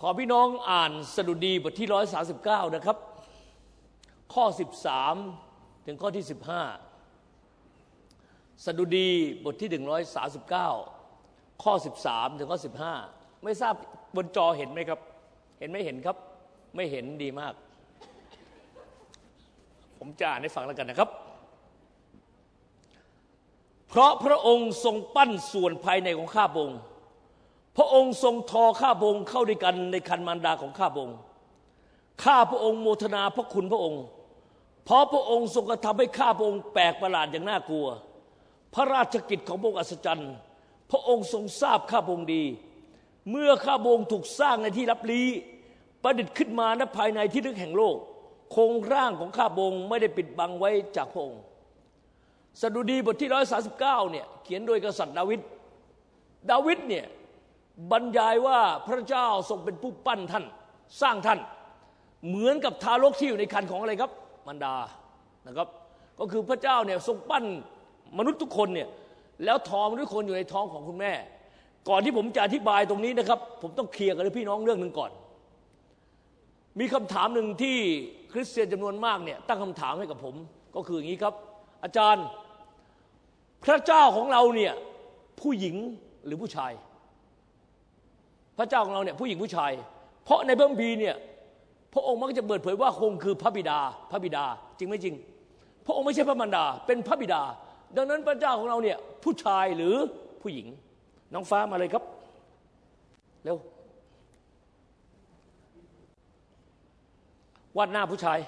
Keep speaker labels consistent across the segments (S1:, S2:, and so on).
S1: ขอพี่น้องอ่านสดุดีบทที่ร้อยสาสิบเก้านะครับ ข้อสิบสามถึงข้อที่สิบห้าสดุดีบทที่หนึ่งร้อยสาสิบเก้าข้อสิบสามถึงข้อสิบห้าไม่ทราบบนจอเห็นไหมครับ เห็นไม่เห็นครับ ไม่เห็นดีมาก ผมจะอ่านให้ฟังแล้วกันนะครับ เพราะพระองค์ทรงปั้นส่วนภายในของข้าพงค์ พระองค์ทรงทอข้าพงเข้าด้วยกันในคันมารดาของข้าพงข้าพระองค์โมทนาพระคุณพระองค์ เพราะพระองค์ทรงกระทำให้ข้าพระองค์แปลกประหลาดอย่างน่ากลัว พระราชกิจของพระองค์อัศจรรย์ พระองค์ทรงทราบข้าพงดี เมื่อข้าพงถูกสร้างในที่ลับลี้ ประดิษฐ์ขึ้นมาณภายในที่ลึกแห่งโลก โครงร่างของข้าพงไม่ได้ปิดบังไว้จากพระองค์ สดุดีบทที่ร้อยสาสิบเก้าเนี่ยเขียนโดยกษัตริย์ดาวิด ดาวิดเนี่ย บรรยายว่าพระเจ้าทรงเป็นผู้ปั้นท่าน สร้างท่าน เหมือนกับทารกที่อยู่ในคันของอะไรครับมันดานะครับก็คือพระเจ้าเนี่ยทรงปั้นมนุษย์ทุกคนเนี่ยแล้วทองทุกคนอยู่ในท้องของคุณแม่ ก่อนที่ผมจะอธิบายตรงนี้นะครับ ผมต้องเคลียร์กับพี่น้องเรื่องหนึ่งก่อน มีคำถามหนึ่งที่คริสเตียนจำนวนมากเนี่ยตั้งคำถามให้กับผมก็คืออย่างนี้ครับ อาจารย์พระเจ้าของเราเนี่ยผู้หญิงหรือผู้ชาย พระเจ้าของเราเนี่ยผู้หญิงผู้ชาย เพราะในเบื้องบีเนี่ยพระองค์มักจะเปิดเผยว่าคงคือพระบิดาพระบิดาจริงไม่จริง พระองค์ไม่ใช่พระมารดา เป็นพระบิดา ดังนั้นพระเจ้าของเราเนี่ยผู้ชายหรือผู้หญิง น้องฟ้ามาเลยครับ เร็ววาดหน้าผู้ชาย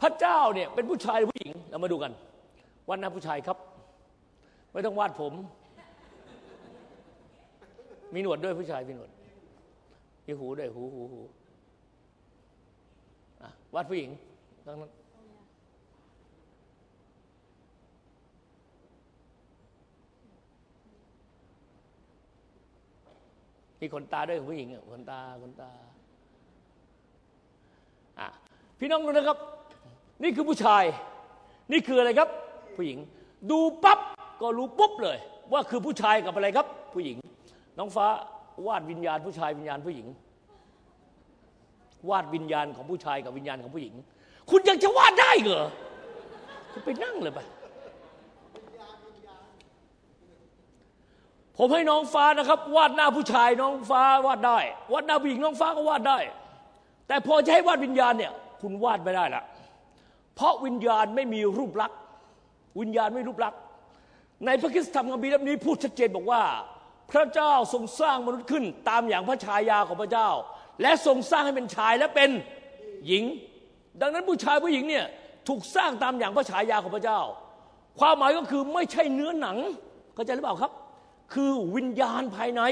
S1: พระเจ้าเนี่ยเป็นผู้ชายหรือผู้หญิงเรามาดูกันวาดหน้าผู้ชายครับ ไม่ต้องวาดผม มีหนวดด้วยผู้ชายมีหนวดมีหูด้วยหูหูหูวัดผู้หญิงทั้งนั้นมีขนตาด้วยผู้หญิงขนตาขนตาอะพี่น้องดูนะครับ นี่คือผู้ชาย นี่คืออะไรครับ ผู้หญิง ดูปั๊บก็รู้ปุ๊บเลย ว่าคือผู้ชายกับอะไรครับ ผู้หญิง น้องฟ้าวาดวิญญาณผู้ชายวิญญาณผู้หญิง วาดวิญญาณของผู้ชายกับวิญญาณของผู้หญิง คุณยังจะวาดได้เหรอคุณไปนั่งเลยไปผมให้น้องฟ้านะครับ วาดหน้าผู้ชายน้องฟ้าวาดได้ วาดหน้าผู้หญิงน้องฟ้าก็วาดได้ แต่พอจะให้วาดวิญญาณเนี่ย คุณวาดไม่ได้ละเพราะวิญญาณไม่มีรูปลักษณ์วิญญาณไม่รูปลักษณ์ในพระคิดธรรมคัมภีร์เล่มนี้พูดชัดเจนบอกว่า พระเจ้าทรงสร้างมนุษย์ขึ้น ตามอย่างพระฉายาของพระเจ้า และทรงสร้างให้เป็นชายและเป็นหญิง ดังนั้นผู้ชายผู้หญิงเนี่ยถูกสร้างตามอย่างพระฉายาของพระเจ้า ความหมายก็คือไม่ใช่เนื้อหนังเข้าใจหรือเปล่าครับ คือวิญญาณภายใน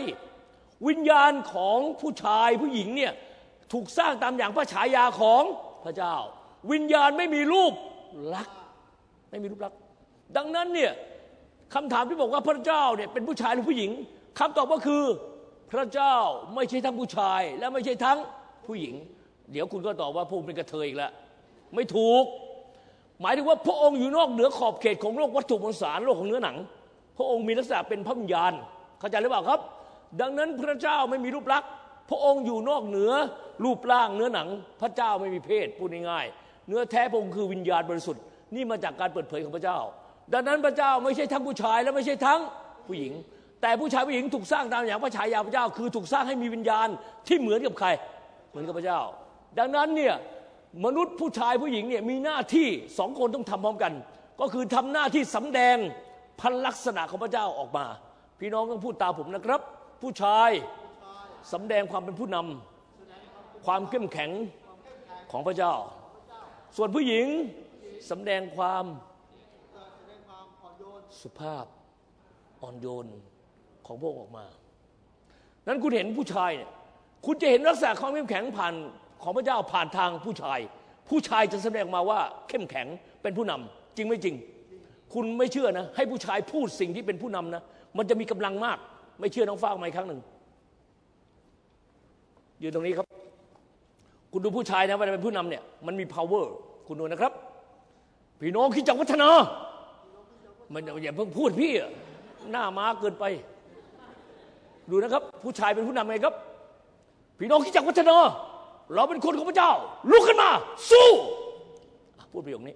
S1: วิญญาณของผู้ชายผู้หญิงเนี่ยถูกสร้างตามอย่างพระฉายาของพระเจ้า วิญญาณไม่มีรูปลักษณ์ไม่มีรูปลักษณ์ดังนั้นเนี่ยคำถามที่บอกว่าพระเจ้าเนี่ยเป็นผู้ชายหรือผู้หญิง คำตอบก็คือ พระเจ้าไม่ใช่ทั้งผู้ชาย และไม่ใช่ทั้งผู้หญิง เดี๋ยวคุณก็ตอบว่าพระองค์เป็นกระเทยอีกแล้วไม่ถูก หมายถึงว่าพระองค์อยู่นอกเหนือขอบเขตของโลกวัตถุมวลสารโลกของเนื้อหนัง พระองค์มีลักษณะเป็นพระวิญญาณเข้าใจหรือเปล่าครับ ดังนั้นพระเจ้าไม่มีรูปลักษณ์พระองค์อยู่นอกเหนือรูปร่างเนื้อหนัง พระเจ้าไม่มีเพศพูดง่ายๆเนื้อแท้พระองค์คือวิญญาณบริสุทธิ์นี่มาจากการเปิดเผยของพระเจ้า ดังนั้นพระเจ้าไม่ใช่ทั้งผู้ชายและไม่ใช่ทั้งผู้หญิง แต่ผู้ชายผู้หญิงถูกสร้างตามอย่างพระฉายาพระเจ้า คือถูกสร้างให้มีวิญญาณที่เหมือนกับใคร เหมือนกับพระเจ้า ดังนั้นเนี่ยมนุษย์ผู้ชายผู้หญิงเนี่ยมีหน้าที่สองคนต้องทำพร้อมกัน ก็คือทำหน้าที่สำแดงพันลักษณะของพระเจ้าออกมา พี่น้องต้องพูดตามผมนะครับ ผู้ชายสำแดงความเป็นผู้นำความเข้มแข็งของพระเจ้า ส่วนผู้หญิงสำแดงความสุภาพอ่อนโยน ของพระองค์ออกมา นั้นคุณเห็นผู้ชายเนี่ยคุณจะเห็นลักษณะความเข้มแข็งผ่านของพระเจ้าผ่านทางผู้ชาย ผู้ชายจะแสดงมาว่าเข้มแข็งเป็นผู้นำจริงไม่จริง คุณไม่เชื่อนะ ให้ผู้ชายพูดสิ่งที่เป็นผู้นำนะ มันจะมีกำลังมาก ไม่เชื่อน้องฟ้ามาอีกครั้งหนึ่งอยู่ตรงนี้ครับ คุณดูผู้ชายนะเว่าเป็นผู้นำเนี่ยมันมี power คุณดูนะครับ พี่น้องคิดจักวัฒนา มันอย่าเพิ่งพูดพี่หน้าม้าเกินไป ดูนะครับ ผู้ชายเป็นผู้นำไงครับ พี่น้องที่จักวัฒนาเราเป็นคนของพระเจ้า ลุกขึ้นมา สู้อะพูดประโยคนี้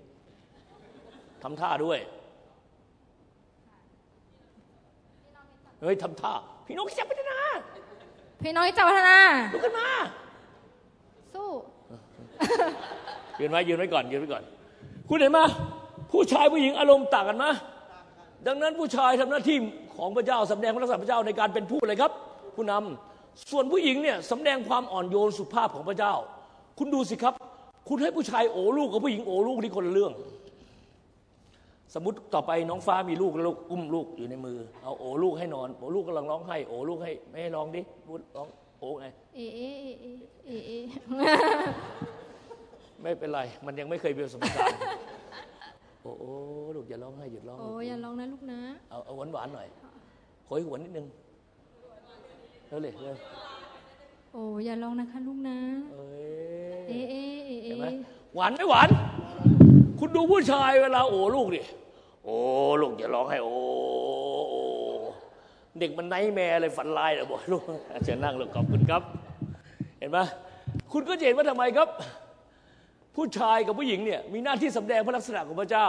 S1: ทำท่าด้วยเฮ้ยทำท่า พี่น้องที่จักวัฒนา
S2: พี่น้องที่จักรพัฒนา
S1: ลุกขึ้นมา
S2: สู้
S1: ยืนไว้ยืนไว้ก่อนยืนไว้ก่อน คุณเห็นไหมผู้ชายผู้หญิงอารมณ์ต่างกันไหมดังนั้นผู้ชายทำหน้าที่ ของพระเจ้าสำแดงพระลักษณะพระเจ้าในการเป็นผู้อะไรครับ ผู้นำส่วนผู้หญิงเนี่ยสำแดงความอ่อนโยนสุภาพของพระเจ้า คุณดูสิครับ คุณให้ผู้ชายโอลูกกับผู้หญิงโอลูกนี่คนละเรื่อง สมมติต่อไปน้องฟ้ามีลูกแล้วลูกอุ้มลูกอยู่ในมือเอาโอลูกให้นอนโอลูกกำลังร้องไห้โอลูกให้ไม่ให้ร้องดิพูดร้องโอไง
S2: เอเอเอเอเอเอ
S1: ไม่เป็นไรมันยังไม่เคยมีประสบการณ์โอ้โอ้ลูกอย่าร้องไห้หยุดร้อง
S2: โอ้อย่าร้องนะลูกนะ
S1: เอาเอาหวานหวานๆหน่อยโหยหวนนิดนึงเร็วเลยเร็ว
S2: โอ้อย่าร้องนะคะลูกนะ
S1: เอ้
S2: เอยเอเอเอ
S1: เห็นไหมหวานไม่หวาน คุณดูผู้ชายเวลาโอ้ลูกดิโอ้ลูกอย่าร้องให้โอ้โอ้เด็กมันไนท์แม่อะไรฝันลายเลยบอกลูกเชิญนั่งลูกขอบคุณครับ เห็นไหมคุณก็จะเห็นว่าทำไมครับ ผู้ชายกับผู้หญิงเนี่ยมีหน้าที่สำแดงพระลักษณะของพระเจ้า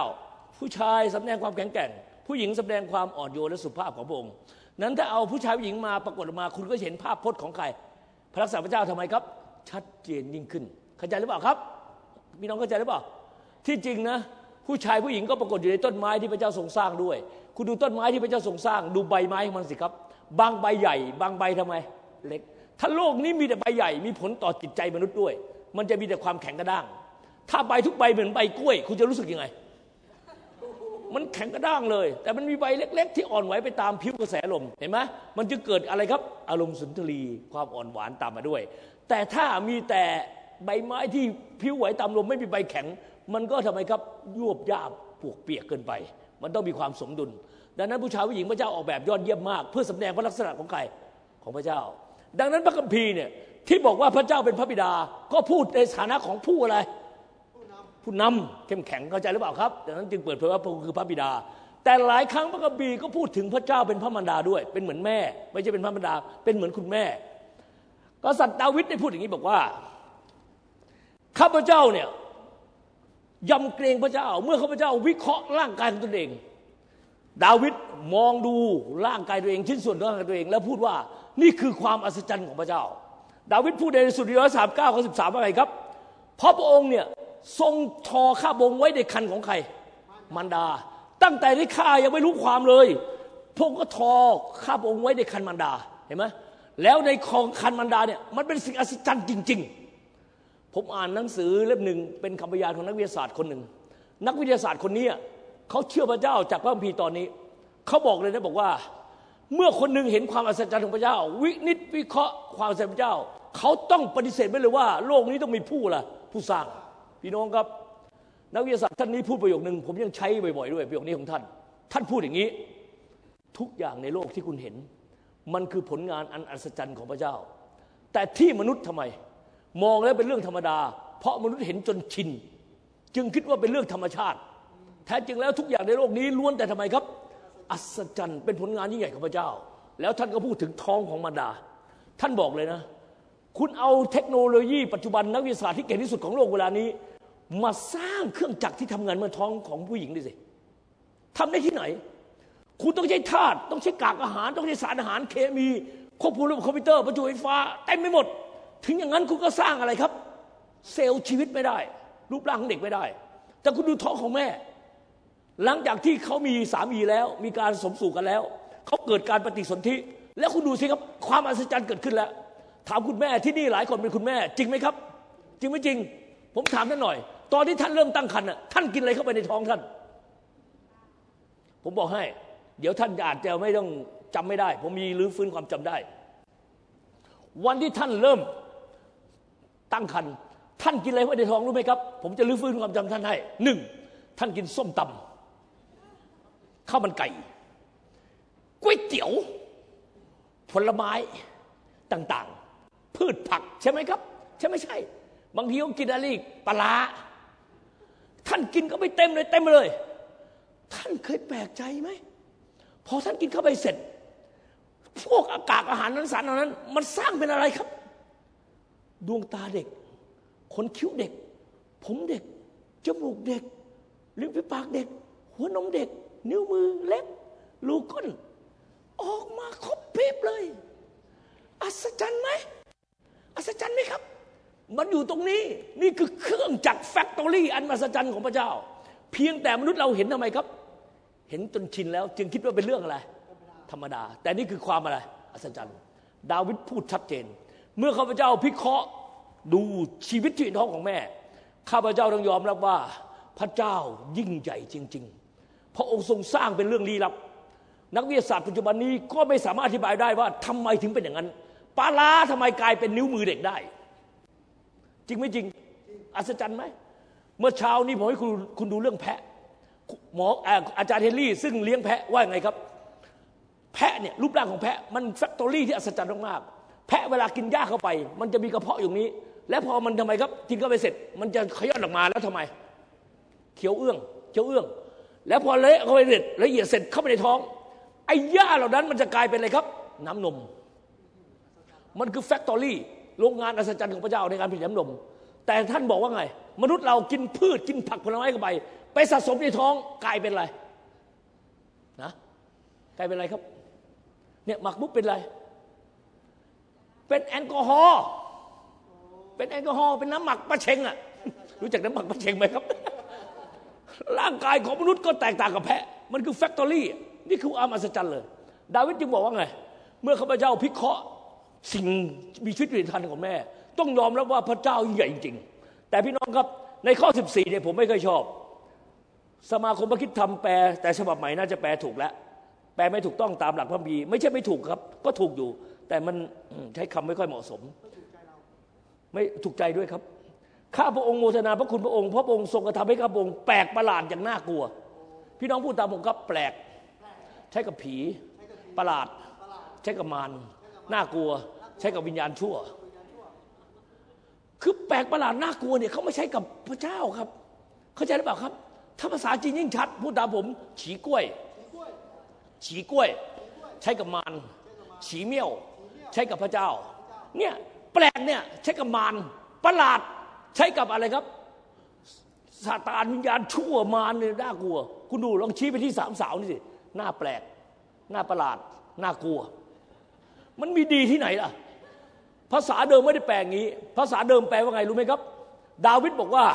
S1: ผู้ชายสำแดงความแข็งแกร่ง ผู้หญิงแสดงความอ่อนโยนและสุภาพของพระองค์ นั้นถ้าเอาผู้ชายผู้หญิงมาปรากฏมาคุณก็เห็นภาพพจน์ของใคร พระลักษณะพระเจ้าทำไมครับ ชัดเจนยิ่งขึ้นเข้าใจหรือเปล่าครับพี่น้องเข้าใจหรือเปล่า ที่จริงนะ ผู้ชายผู้หญิงก็ปรากฏอยู่ในต้นไม้ที่พระเจ้าทรงสร้างด้วย คุณดูต้นไม้ที่พระเจ้าทรงสร้าง ดูใบไม้ของมันสิครับ บางใบใหญ่ บางใบทำไม เล็ก ถ้าโลกนี้มีแต่ใบใหญ่ มีผลต่อจิตใจมนุษย์ด้วย มันจะมีแต่ความแข็งกระด้าง ถ้าใบทุกใบเหมือนใบกล้วย คุณจะรู้สึกยังไง มันแข็งกระด้างเลย แต่มันมีใบเล็ก ๆ ที่อ่อนไหวไปตามผิวกระแสลมเห็นไหมมันจะเกิดอะไรครับ อารมณ์สุนทรีความอ่อนหวานตามมาด้วย แต่ถ้ามีแต่ใบไม้ที่ผิวไหวตามลมไม่มีใบแข็ง มันก็ทำไมครับยวบยาบปวกเปียกเกินไป มันต้องมีความสมดุล ดังนั้นผู้ชายผู้หญิงพระเจ้าออกแบบยอดเยี่ยมมาก เพื่อสำแดงพระลักษณะของใครของพระเจ้า ดังนั้นพระคัมภีร์เนี่ยที่บอกว่าพระเจ้าเป็นพระบิดา ก็พูดในฐานะของผู้อะไร ผู้นำเข้มแข็งเข้าใจหรือเปล่าครับดังนั้นจึงเปิดเผยว่าพระองค์คือพระบิดา แต่หลายครั้งพระคัมภีก็พูดถึงพระเจ้าเป็นพระมารดาด้วย เป็นเหมือนแม่ ไม่ใช่เป็นพระมารดา เป็นเหมือนคุณแม่ กษัตริย์ดาวิดได้พูดอย่างนี้บอกว่าข้าพเจ้าเนี่ยยำเกรงพระเจ้า เมื่อข้าพเจ้าวิเคราะห์ร่างกายของตนเอง ดาวิดมองดูร่างกายตัวเองชิ้นส่วนร่างกายตัวเอง แล้วพูดว่านี่คือความอัศจรรย์ของพระเจ้า ดาวิดพูดในสุดที่ร้อยสามเก้าข้อสิบสามว่าไงครับ เพราะพระองค์เนี่ย ทรงทอข้าบงไว้ในคันของใครมารดา ตั้งแต่ที่ข้ายังไม่รู้ความเลยพงค์ก็ทอข้าบงไว้ในคันมารดาเห็นไหมแล้วในของคันมารดาเนี่ยมันเป็นสิ่งอัศจรรย์จริง ๆ ผมอ่านหนังสือเล่มหนึ่งเป็นคำพยานของนักวิทยาศาสตร์คนหนึ่ง นักวิทยาศาสตร์คนนี้เขาเชื่อพระเจ้าจากพระคัมภีร์ตอนนี้เขาบอกเลยนะบอกว่า เมื่อคนหนึ่งเห็นความอัศจรรย์ของพระเจ้า วินิจวิเคราะห์ความอัศจรรย์พระเจ้า เขาต้องปฏิเสธไปเลยว่า โลกนี้ต้องมีผู้ละผู้สร้าง พี่น้องครับ นักวิทยาศาสตร์ท่านนี้พูดประโยคนึงผมยังใช้บ่อยๆด้วยประโยคนี้ของท่าน ท่านพูดอย่างนี้ ทุกอย่างในโลกที่คุณเห็น มันคือผลงานอันอัศจรรย์ของพระเจ้า แต่ที่มนุษย์ทำไม มองแล้วเป็นเรื่องธรรมดา เพราะมนุษย์เห็นจนชิน จึงคิดว่าเป็นเรื่องธรรมชาติ แท้จริงแล้วทุกอย่างในโลกนี้ล้วนแต่ทำไมครับ อัศจรรย์เป็นผลงานยิ่งใหญ่ของพระเจ้า แล้วท่านก็พูดถึงท้องของมารดา ท่านบอกเลยนะคุณเอาเทคโนโลยีปัจจุบันนักวิทยาศาสตร์ที่เก่งที่สุดของโลกเวลานี้ มาสร้างเครื่องจักรที่ทำงานเมื่อท้องของผู้หญิงดิสิทำได้ที่ไหน คุณต้องใช้ธาตุต้องใช้กากอาหาร ต้องใช้สารอาหารเคมีควบคุมระบบคอมพิวเตอร์ประจุไฟฟ้าเต็มไปหมด ถึงอย่างนั้นคุณก็สร้างอะไรครับ เซลล์ชีวิตไม่ได้ รูปร่างของเด็กไม่ได้ แต่คุณดูท้องของแม่ หลังจากที่เขามีสามีแล้ว มีการสมสู่กันแล้ว เขาเกิดการปฏิสนธิแล้วคุณดูสิครับความอัศจรรย์เกิดขึ้นแล้ว ถามคุณแม่ที่นี่หลายคนเป็นคุณแม่ จริงไหมครับ จริงไม่จริง ผมถามท่านหน่อย ตอนที่ท่านเริ่มตั้งครรภ์น่ะท่านกินอะไรเข้าไปในท้องท่าน ผมบอกให้ เดี๋ยวท่านอาจจะไม่ต้องจำไม่ได้ ผมมีรื้อฟื้นความจำได้ วันที่ท่านเริ่มตั้งครรภ์ท่านกินอะไรเข้าไปในท้องรู้ไหมครับ ผมจะรื้อฟื้นความจำท่านให้หนึ่งท่านกินส้มตำข้าวมันไก่ก๋วยเตี๋ยว ผลไม้ต่างๆ พืชผักใช่ไหมครับ ใช่ไม่ใช่ บางทีก็กินอะไรอีกปลาร้า ท่านกินก็ไปเต็มเลยเต็มเลย ท่านเคยแปลกใจไหมพอท่านกินเข้าไปเสร็จ พวกอากาศอาหารนั้นสารเหล่านั้น มันสร้างเป็นอะไรครับ ดวงตาเด็ก ขนคิ้วเด็ก ผมเด็ก จมูกเด็ก ลิ้นฝีปากเด็ก หัวนมเด็ก นิ้วมือเล็บลูกก้น ออกมาครบเพบเลย อัศจรรย์ไหมอัศจรรย์ไหมครับ มันอยู่ตรงนี้ นี่คือเครื่องจักรแฟคทอรี่อันมหัศจรรย์ของพระเจ้า เพียงแต่มนุษย์เราเห็นทำไมครับ เห็นจนชินแล้ว จึงคิดว่าเป็นเรื่องอะไร ธรรมดา แต่นี่คือความอะไร อัศจรรย์ ดาวิดพูดชัดเจน เมื่อข้าพเจ้าพิเคราะห์ดูชีวิตที่ท้องของแม่ ข้าพเจ้าต้องยอมรับว่า พระเจ้ายิ่งใหญ่จริง ๆ พระองค์ทรงสร้างเป็นเรื่องลี้ลับ นักวิทยาศาสตร์ปัจจุบันนี้ก็ไม่สามารถอธิบายได้ว่าทำไมถึงเป็นอย่างนั้นปลาลาทำไมกลายเป็นนิ้วมือเด็กได้ จริงไม่จริง อัศจรรย์ไหม เมื่อเช้านี้ผมให้คุณคุณดูเรื่องแพะ หมออาจารย์เฮนรี่ ซึ่งเลี้ยงแพะว่าไงครับ แพะเนี่ยรูปร่างของแพะมัน factory ที่อัศจรรย์มากๆแพะเวลากินหญ้าเข้าไป มันจะมีกระเพาะอย่างนี้ และพอมันทำไมครับกินเข้าไปเสร็จ มันจะขย้อนออกมาแล้วทำไม เคี้ยวเอื้องเคี้ยวเอื้อง แล้วพอเละเข้าไปเสร็จละเอียดเสร็จเข้าไปในท้องไอ้หญ้าเหล่านั้นมันจะกลายเป็นอะไรครับ น้ำนม มันคือ factory โรงงานอัศจรรย์ของพระเจ้าในการผลิตน้ำนม แต่ท่านบอกว่าไง มนุษย์เรากินพืชกินผักผลไม้เข้าไป ไปสะสมในท้องกลายเป็นอะไรนะกลายเป็นอะไรครับเนี่ยหมักมุกเป็นอะไร เป็นแอลกอฮอล์เป็นแอลกอฮอล์เป็นน้ำหมักปลาเชงอะรู้จักน้ำหมักปลาเชงไหมครับ ร่างกายของมนุษย์ก็แตกต่างกับแพะ มันคือแฟคทอรี่นี่คืออามัศจรรย์เลย ดาวิดจึงบอกว่าไง เมื่อข้าพเจ้าพิเคราะห์ สิ่งมีชีวิตวิญญาณของแม่ ต้องยอมรับว่าพระเจ้าใหญ่จริง แต่พี่น้องครับในข้อ 14เนี่ยผมไม่เคยชอบ สมาคมพระคิดทำแปล แต่ฉบับใหม่น่าจะแปลถูกแล้วแปลไม่ถูกต้องตามหลักพระบีไม่ใช่ไม่ถูกครับ ก็ถูกอยู่ แต่มันใช้คำไม่ค่อยเหมาะสม ไม่ถูกใจด้วยครับข้าพระองค์โมทนาพระคุณพระองค์พระพระองค์ทรงกระทำให้ข้าพระองค์แปลกประหลาดอย่างน่ากลัว พี่น้องพูดตามผมครับแปลก ใช้กับผีประหลาด ใช้กับมาร น่ากลัว ใช้กับวิญญาณชั่ว คือแปลกประหลาดน่ากลัวเนี่ยเขาไม่ใช้กับพระเจ้าครับ เข้าใจหรือเปล่าครับ ถ้าภาษาจีนยิ่งชัด พูดตามผม ฉีกล้วย ฉีกล้วย ใช้กับมารฉีเมี่ยว ใช้กับพระเจ้า เนี่ยแปลกเนี่ยใช้กับมารประหลาดใช้กับอะไรครับซาตานวิญญาณชั่วมารเนี่ยน่ากลัว คุณดูลองชี้ไปที่สามสาวนี่สิหน้าแปลก หน้าประหลาด น่ากลัว มันมีดีที่ไหนล่ะ ภาษาเดิมไม่ได้แปลงงี้ ภาษาเดิมแปลว่าไงรู้ไหมครับ ดาวิดบอกว่า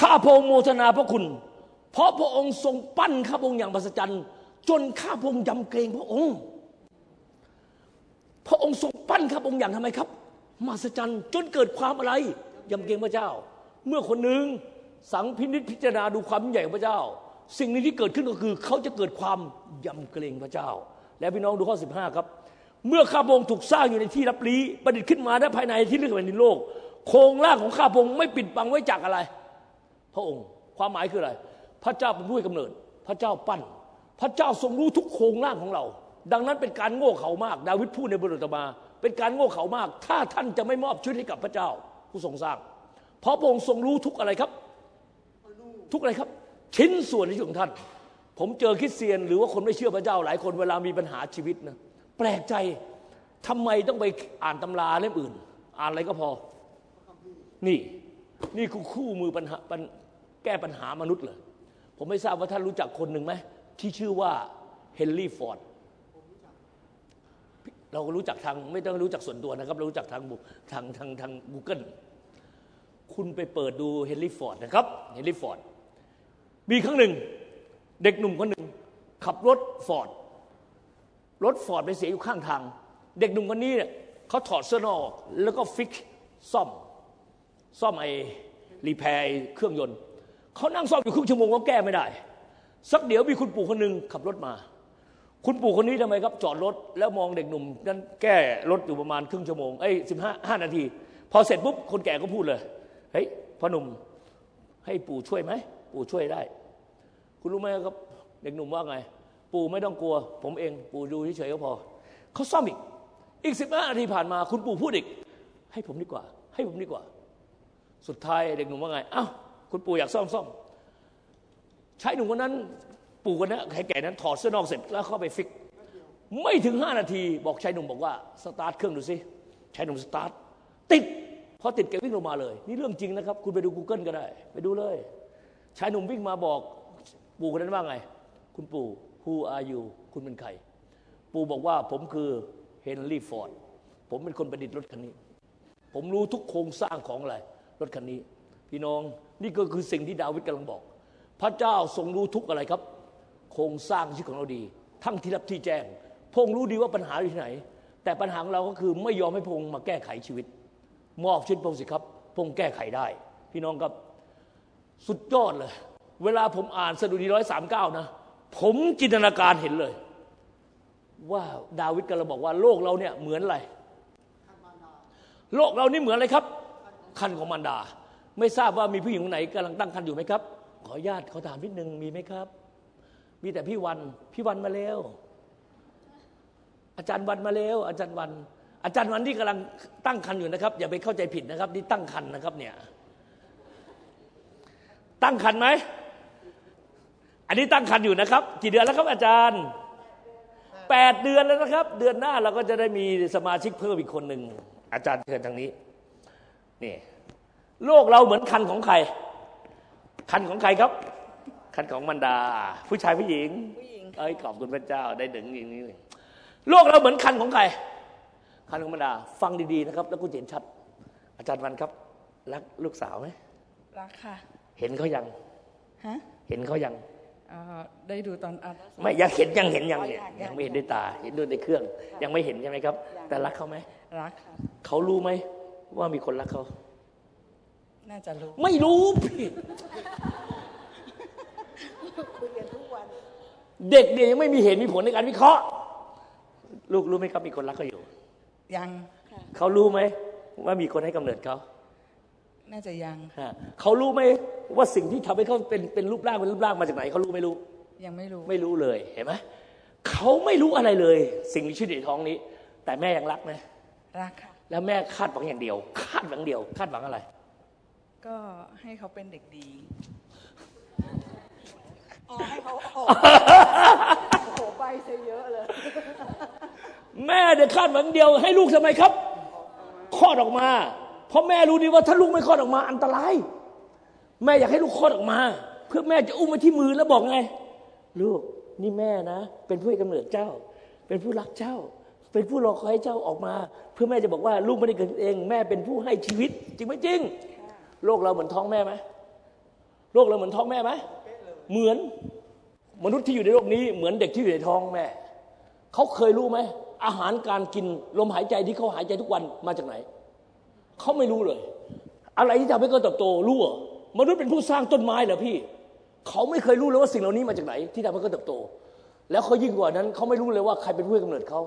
S1: ข้าพระองโมทนาพระคุณ เพราะพระองค์ทรงปั้นข้าพระองค์อย่างมหัศจรรย์ จนข้าพระองค์ยำเกรงพระองค์ พระองค์ทรงปั้นข้าพระองค์อย่างทำไมครับมหัศจรรย์จนเกิดความอะไรยำเกรงพระเจ้า เมื่อคนหนึ่งสังพินิจพิจารณาดูความใหญ่ของพระเจ้า สิ่งนี้ที่เกิดขึ้นก็คือ เขาจะเกิดความยำเกรงพระเจ้า และพี่น้องดูข้อ 15 ครับ เมื่อข้าพงถูกสร้างอยู่ในที่รับลี้ประดิษฐ์ขึ้นมาได้ภายในที่เรียกว่าในโลก โครงร่างของข้าพงไม่ปิดบังไว้จากอะไร พระองค์ ความหมายคืออะไร พระเจ้าเป็นผู้ให้กำเนิด พระเจ้าปั้น พระเจ้าทรงรู้ทุกโครงร่างของเรา ดังนั้นเป็นการโง่เขามาก ดาวิดพูดในบทตมา เป็นการโง่เขามาก ถ้าท่านจะไม่มอบชุดให้กับพระเจ้า ผู้ทรงสร้าง เพราะพระองค์ทรงรู้ทุกอะไรครับ ทุกอะไรครับ ชิ้นส่วนในชีวิตของท่าน ผมเจอคริสเตียน หรือว่าคนไม่เชื่อพระเจ้าหลายคนเวลามีปัญหาชีวิตนะ แปลกใจทำไมต้องไปอ่านตำราเล่มอื่น อ่านอะไรก็พอ นี่ นี่คือคู่มือปัญหาแก้ปัญหามนุษย์เลย ผมไม่ทราบว่าท่านรู้จักคนหนึ่งไหมที่ชื่อว่าเฮนรี่ฟอร์ดเราก็รู้จักทางไม่ต้องรู้จักส่วนตัวนะครับ เรารู้จักทางทางทางทางกูเกิลคุณไปเปิดดูเฮนรี่ฟอร์ดนะครับเฮนรี่ฟอร์ดมีครั้งหนึ่ง เด็กหนุ่มคนหนึ่ง ขับรถฟอร์ด รถฟอร์ดไปเสียอยู่ข้างทาง เด็กหนุ่มคนนี้เนี่ยเขาถอดเสื้อนอก แล้วก็ fix ซ่อม ซ่อมไอ้ repair เครื่องยนต์เขานั่งซ่อมอยู่ครึ่งชั่วโมงก็แก้ไม่ได้ สักเดี๋ยวมีคุณปู่คนหนึ่งขับรถมา คุณปู่คนนี้ทำไมครับจอดรถ แล้วมองเด็กหนุ่มนั้นแก้รถอยู่ประมาณครึ่งชั่วโมงเอ้สิบห้าห้านาที พอเสร็จปุ๊บคนแก่ก็พูดเลยเฮ้ยพ่อหนุ่มให้ปู่ช่วยไหมปู่ช่วยได้ คุณรู้ไหมครับ เด็กหนุ่มว่าไง ปู่ไม่ต้องกลัว ผมเอง ปู่ดูเฉยๆก็พอเขาซ่อมอีก อีกสิบห้านาทีผ่านมา คุณปู่พูดอีก ให้ผมดีกว่า ให้ผมดีกว่า สุดท้ายเด็กหนุ่มว่าไงอ้าวคุณปู่อยากซ่อมซ่อมชายหนุ่มคนนั้น ปู่คนนั้นใครแก่นั้นถอดเสื้อนอกเสร็จแล้วเข้าไป fix ไม่ถึงห้านาที บอกชายหนุ่มบอกว่าสตาร์ทเครื่องดูสิชายหนุ่มสตาร์ทติดพอติดแกวิ่งลงมาเลย นี่เรื่องจริงนะครับ คุณไปดู Google ก็ได้ ไปดูเลยชายหนุ่มวิ่งมาบอก ปู่คนนั้นว่าไง คุณปู่ who are you คุณเป็นใคร ปู่บอกว่าผมคือเฮนรี่ฟอร์ดผมเป็นคนประดิษฐ์รถคันนี้ ผมรู้ทุกโครงสร้างของอะไร รถคันนี้ พี่น้องนี่ก็คือสิ่งที่ดาวิดกำลังบอก พระเจ้าทรงรู้ทุกอะไรครับ โครงสร้างชีวิตของเราดี ทั้งที่รับที่แจ้ง พงรู้ดีว่าปัญหาอยู่ที่ไหน แต่ปัญหาของเราก็คือไม่ยอมให้พงมาแก้ไขชีวิต มอบชีวิตพงสิครับ พงแก้ไขได้ พี่น้องครับสุดยอดเลย เวลาผมอ่านสดุดีร้อยสามเก้านะ ผมจินตนาการเห็นเลย ว่าดาวิดกำลังบอกว่าโลกเราเนี่ยเหมือนอะไร โลกเรานี่เหมือนอะไรครับคันของมารดา ไม่ทราบว่ามีผู้หญิงคนไหนกำลังตั้งคันอยู่ไหมครับ ขอญาตขอถามนิดนึงมีไหมครับ มีแต่พี่วันพี่วันมาแล้ว อาจารย์วันมาแล้ว อาจารย์วัน อาจารย์วันที่กำลังตั้งคันอยู่นะครับ อย่าไปเข้าใจผิดนะครับ นี่ตั้งคันนะครับเนี่ย ตั้งคันไหม อันนี้ตั้งคันอยู่นะครับ กี่เดือนแล้วครับอาจารย์แปดเดือนแล้วนะครับ เดือนหน้าเราก็จะได้มีสมาชิกเพิ่มอีกคนหนึ่งอาจารย์เชิญทางนี้นี่โลกเราเหมือนคันของใคร คันของใครครับ คันของมันดา ผู้ชายผู้หญิงผู้หญิงเอ้ยขอบคุณพระเจ้าได้ดึงอย่างนี้โลกเราเหมือนคันของใคร คันของมันดา ฟังดีๆนะครับ แล้วกูเห็นชัด อาจารย์วันครับ รักลูกสาวไหม
S3: รักค่ะ
S1: เห็นเขายัง
S3: ฮะ
S1: เห็นเขายัง
S3: เอ่อ ได้ดูตอนอัด
S1: ไม่ยังเห็นยังเห็นยังเนี่ย
S3: ยังยัง
S1: ยังไม่เห็นด้วยตา เห็นด้วยในเครื่อง ยังไม่เห็นใช่ไหมครับ แต่รักเขาไหม
S3: รักค่ะ
S1: เขารู้ไหมว่ามีคนรักเขา
S3: น่าจะรู้
S1: ไม่รู้พี่เด็กเนี่ยยังไม่มีเหตุมีผลในการวิเคราะห์ ลูกรู้ไหมครับมีคนรักเขาอยู่
S3: ยังค่ะ
S1: เขารู้ไหมว่ามีคนให้กำเนิดเขา
S3: น่าจะยัง
S1: ฮะเขารู้ไหมว่าสิ่งที่ทำให้เขาเป็นเป็นรูปร่างเป็นรูปร่างมาจากไหนเขารู้ไม่รู้
S3: ยังไม่รู้
S1: ไม่รู้เลยเห็นไหมเขาไม่รู้อะไรเลย สิ่งมีชีวิตในท้องนี้ แต่แม่ยังรักไหม
S3: รักค่ะ
S1: แล้วแม่คาดหวังอย่างเดียว คาดหวังเดียว คาดหวังอะไร
S3: ก็ให้เขาเป็นเด็กดีอ๋อให้เขาโอ้โหไปซะเยอะเลย
S1: แม่เด็กคาดหวังเดียว ให้ลูกทำไมครับคลอดออกมาเพ ราะแม่รู้ดีว่าถ้าลูกไม่คลอดออกมา อันตราย แม่อยากให้ลูกคลอดออกมา เพื่อแม่จะอุ้มมาที่มือแล้วบอกไง ลูกนี่แม่นะ เป็นผู้ให้กำเนิดเจ้า เป็นผู้รักเจ้า เป็นผู้รอคอยให้เจ้าออกมา เพื่อแม่จะบอกว่าลูกไม่ได้เกิดเอง แม่เป็นผู้ให้ชีวิต จริงไหมจริง โลกเราเหมือนท้องแม่ไหมโลกเราเหมือนท้องแม่ไหมเหมือนมนุษย์ที่อยู่ในโลกนี้เหมือนเด็กที่อยู่ในท้องแม่เขาเคยรู้ไหมอาหารการกินลมหายใจที่เขาหายใจทุกวันมาจากไหน เขาไม่รู้เลย อะไรที่ทำให้เขาเติบโตรู้เหรอมนุษย์เป็นผู้สร้างต้นไม้เหรอพี่ เขาไม่เคยรู้เลยว่าสิ่งเหล่านี้มาจากไหน ที่ทำให้เขาเติบโต แล้วเขายิ่งกว่านั้นเขาไม่รู้เลยว่าใครเป็นผู้ให้กำเนิดเขา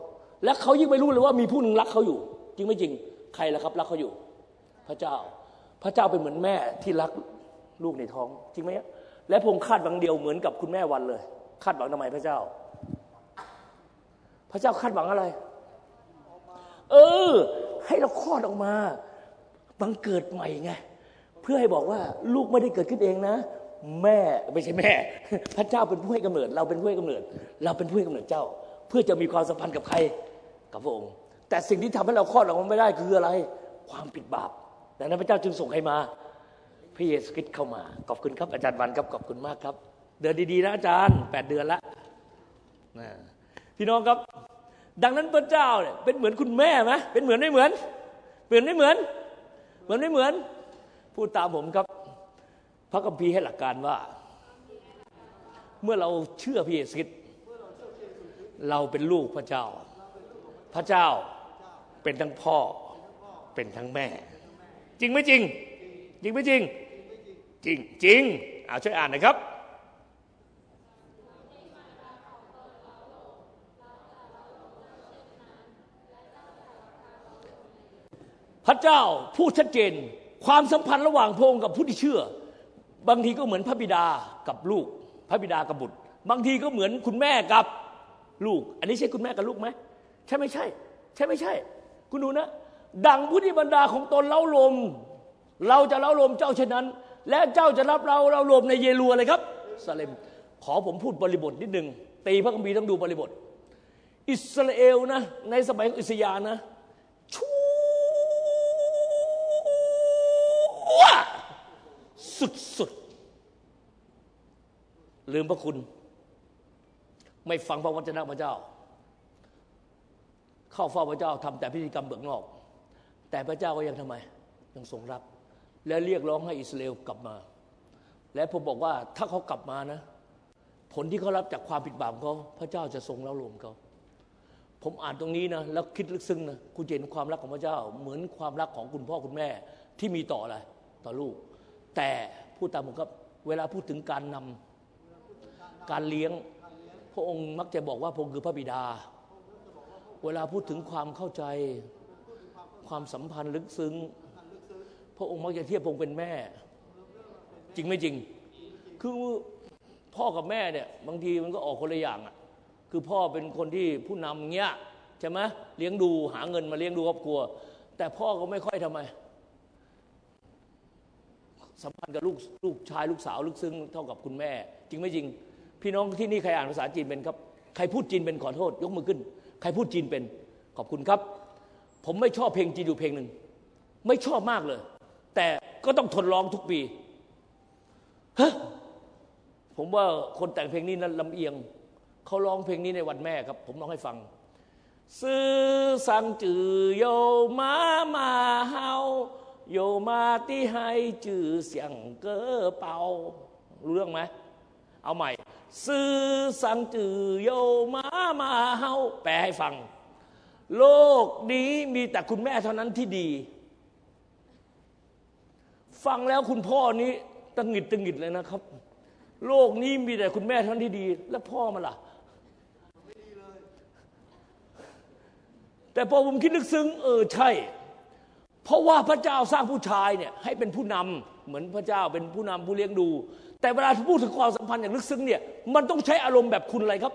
S1: และเขายิ่งไม่รู้เลยว่ามีผู้หนึ่งรักเขาอยู่ จริงไม่จริง ใครล่ะครับ รักเขาอยู่ พระเจ้า พระเจ้าเป็นเหมือนแม่ที่รักลูกในท้อง จริงไหมและพงคาดหวังเดียวเหมือนกับคุณแม่วันเลย คาดหวังทำไมพระเจ้า พระเจ้าคาดหวังอะไร เออ ให้เราคลอดออกมา บังเกิดใหม่ไงเพื่อให้บอกว่าลูกไม่ได้เกิดขึ้นเองนะ แม่ไม่ใช่แม่ พระเจ้าเป็นผู้ให้กำเนิด เราเป็นผู้ให้กำเนิด เราเป็นผู้ให้กำเนิดเจ้า เพื่อจะมีความสัมพันธ์กับใครกับพระองค์ แต่สิ่งที่ทำให้เราคลอดออกมาไม่ได้คืออะไร ความผิดบาปดังนั้นพระเจ้าจึงส่งใครมาพระเยซูคริสต์เข้ามา ขอบคุณครับอาจารย์วันครับขอบคุณมากครับ เดินดีๆนะอาจารย์แปดเดือนละนะพี่น้องครับ ดังนั้นพระเจ้าเนี่ยเป็นเหมือนคุณแม่ไหมเป็นเหมือนไม่เหมือน เหมือนไม่เหมือน เหมือนไม่เหมือน พูดตามผมครับ พระคัมภีร์ให้หลักการว่า เมื่อเราเชื่อพระเยซูคริสต์เราเป็นลูกพระเจ้า พระเจ้าเป็นทั้งพ่อเป็นทั้งแม่ จริงไหมจริง จริงไหมจริง จริงจริงเอาช่วยอ่านหน่อยครับ พระเจ้าพูดชัดเจน ความสัมพันธ์ระหว่างพระองค์กับผู้ที่เชื่อ บางทีก็เหมือนพระบิดากับลูก พระบิดากับบุตร บางทีก็เหมือนคุณแม่กับลูก อันนี้ใช่คุณแม่กับลูกไหมใช่ไม่ใช่ ใช่ไม่ใช่ คุณดูนะ ดังผู้ที่บรรดาของตนเล้าลม เราจะเล้าลมเจ้าเช่นนั้น และเจ้าจะรับเราเราลมในเยรูอะไรครับซาเลมขอผมพูดบริบทนิดหนึ่งตีพระคัมภีร์ต้องดูบริบท อิสราเอลนะในสมัยของอิสยาห์นะ สุดๆ ลืมพระคุณ ไม่ฟังพระวจนะพระเจ้า เข้าเฝ้าพระเจ้าทำแต่พิธีกรรมเบื้องนอก แต่พระเจ้าก็ยังทำไม ยังทรงรับ และเรียกร้องให้อิสราเอลกลับมา และผมบอกว่าถ้าเขากลับมานะ ผลที่เขารับจากความผิดบาปของเขาพระเจ้าจะทรงเล่าลมเขาผมอ่านตรงนี้นะแล้วคิดลึกซึ้งนะคุณเห็นความรักของพระเจ้า เหมือนความรักของคุณพ่อคุณแม่ที่มีต่ออะไรต่อลูก แต่พูดตามผมครับเวลาพูดถึงการนำการเลี้ยง พระองค์มักจะบอกว่าพระองค์คือพระบิดา เวลาพูดถึงความเข้าใจ ความสัมพันธ์ลึกซึ้ง พระองค์มักจะเทียบพระองค์เป็นแม่ จริงไม่จริง คือพ่อกับแม่เนี่ยบางทีมันก็ออกคนละอย่างอะคือพ่อเป็นคนที่ผู้นำเงี้ยใช่ไหมเลี้ยงดูหาเงินมาเลี้ยงดูครอบครัว แต่พ่อก็ไม่ค่อยทำไม สัมพันธ์กับลูกลูกชายลูกสาวลึกซึ้งเท่ากับคุณแม่ จริงไม่จริง พี่น้องที่นี่ใครอ่านภาษาจีนเป็นครับ ใครพูดจีนเป็นขอโทษ ยกมือขึ้น ใครพูดจีนเป็น ขอบคุณครับ ผมไม่ชอบเพลงจีนอยู่เพลงหนึ่งไม่ชอบมากเลย แต่ก็ต้องทนร้องทุกปีฮะผมว่าคนแต่งเพลงนี้นั้นลำเอียงเขาร้องเพลงนี้ในวันแม่ครับ ผมร้องให้ฟังซื้อสังจือโยมามาเฮา โยมาที่ให้จื่อเสียงเกอเป่ารู้เรื่องไหมเอาใหม่ ซื้อสังจือโยมามาเฮาแปลให้ฟัง โลกนี้มีแต่คุณแม่เท่านั้นที่ดี ฟังแล้วคุณพ่อนี้ตังหิดตังหิดเลยนะครับ โลกนี้มีแต่คุณแม่เท่านั้นที่ดี แล้วพ่อมันล่ะแต่พอผมคิดลึกซึ้งเออใช่ เพราะว่าพระเจ้าสร้างผู้ชายเนี่ยให้เป็นผู้นำเหมือนพระเจ้าเป็นผู้นำผู้เลี้ยงดู แต่เวลาพูดถึงความสัมพันธ์อย่างลึกซึ้งเนี่ยมันต้องใช้อารมณ์แบบคุณอะไรครับ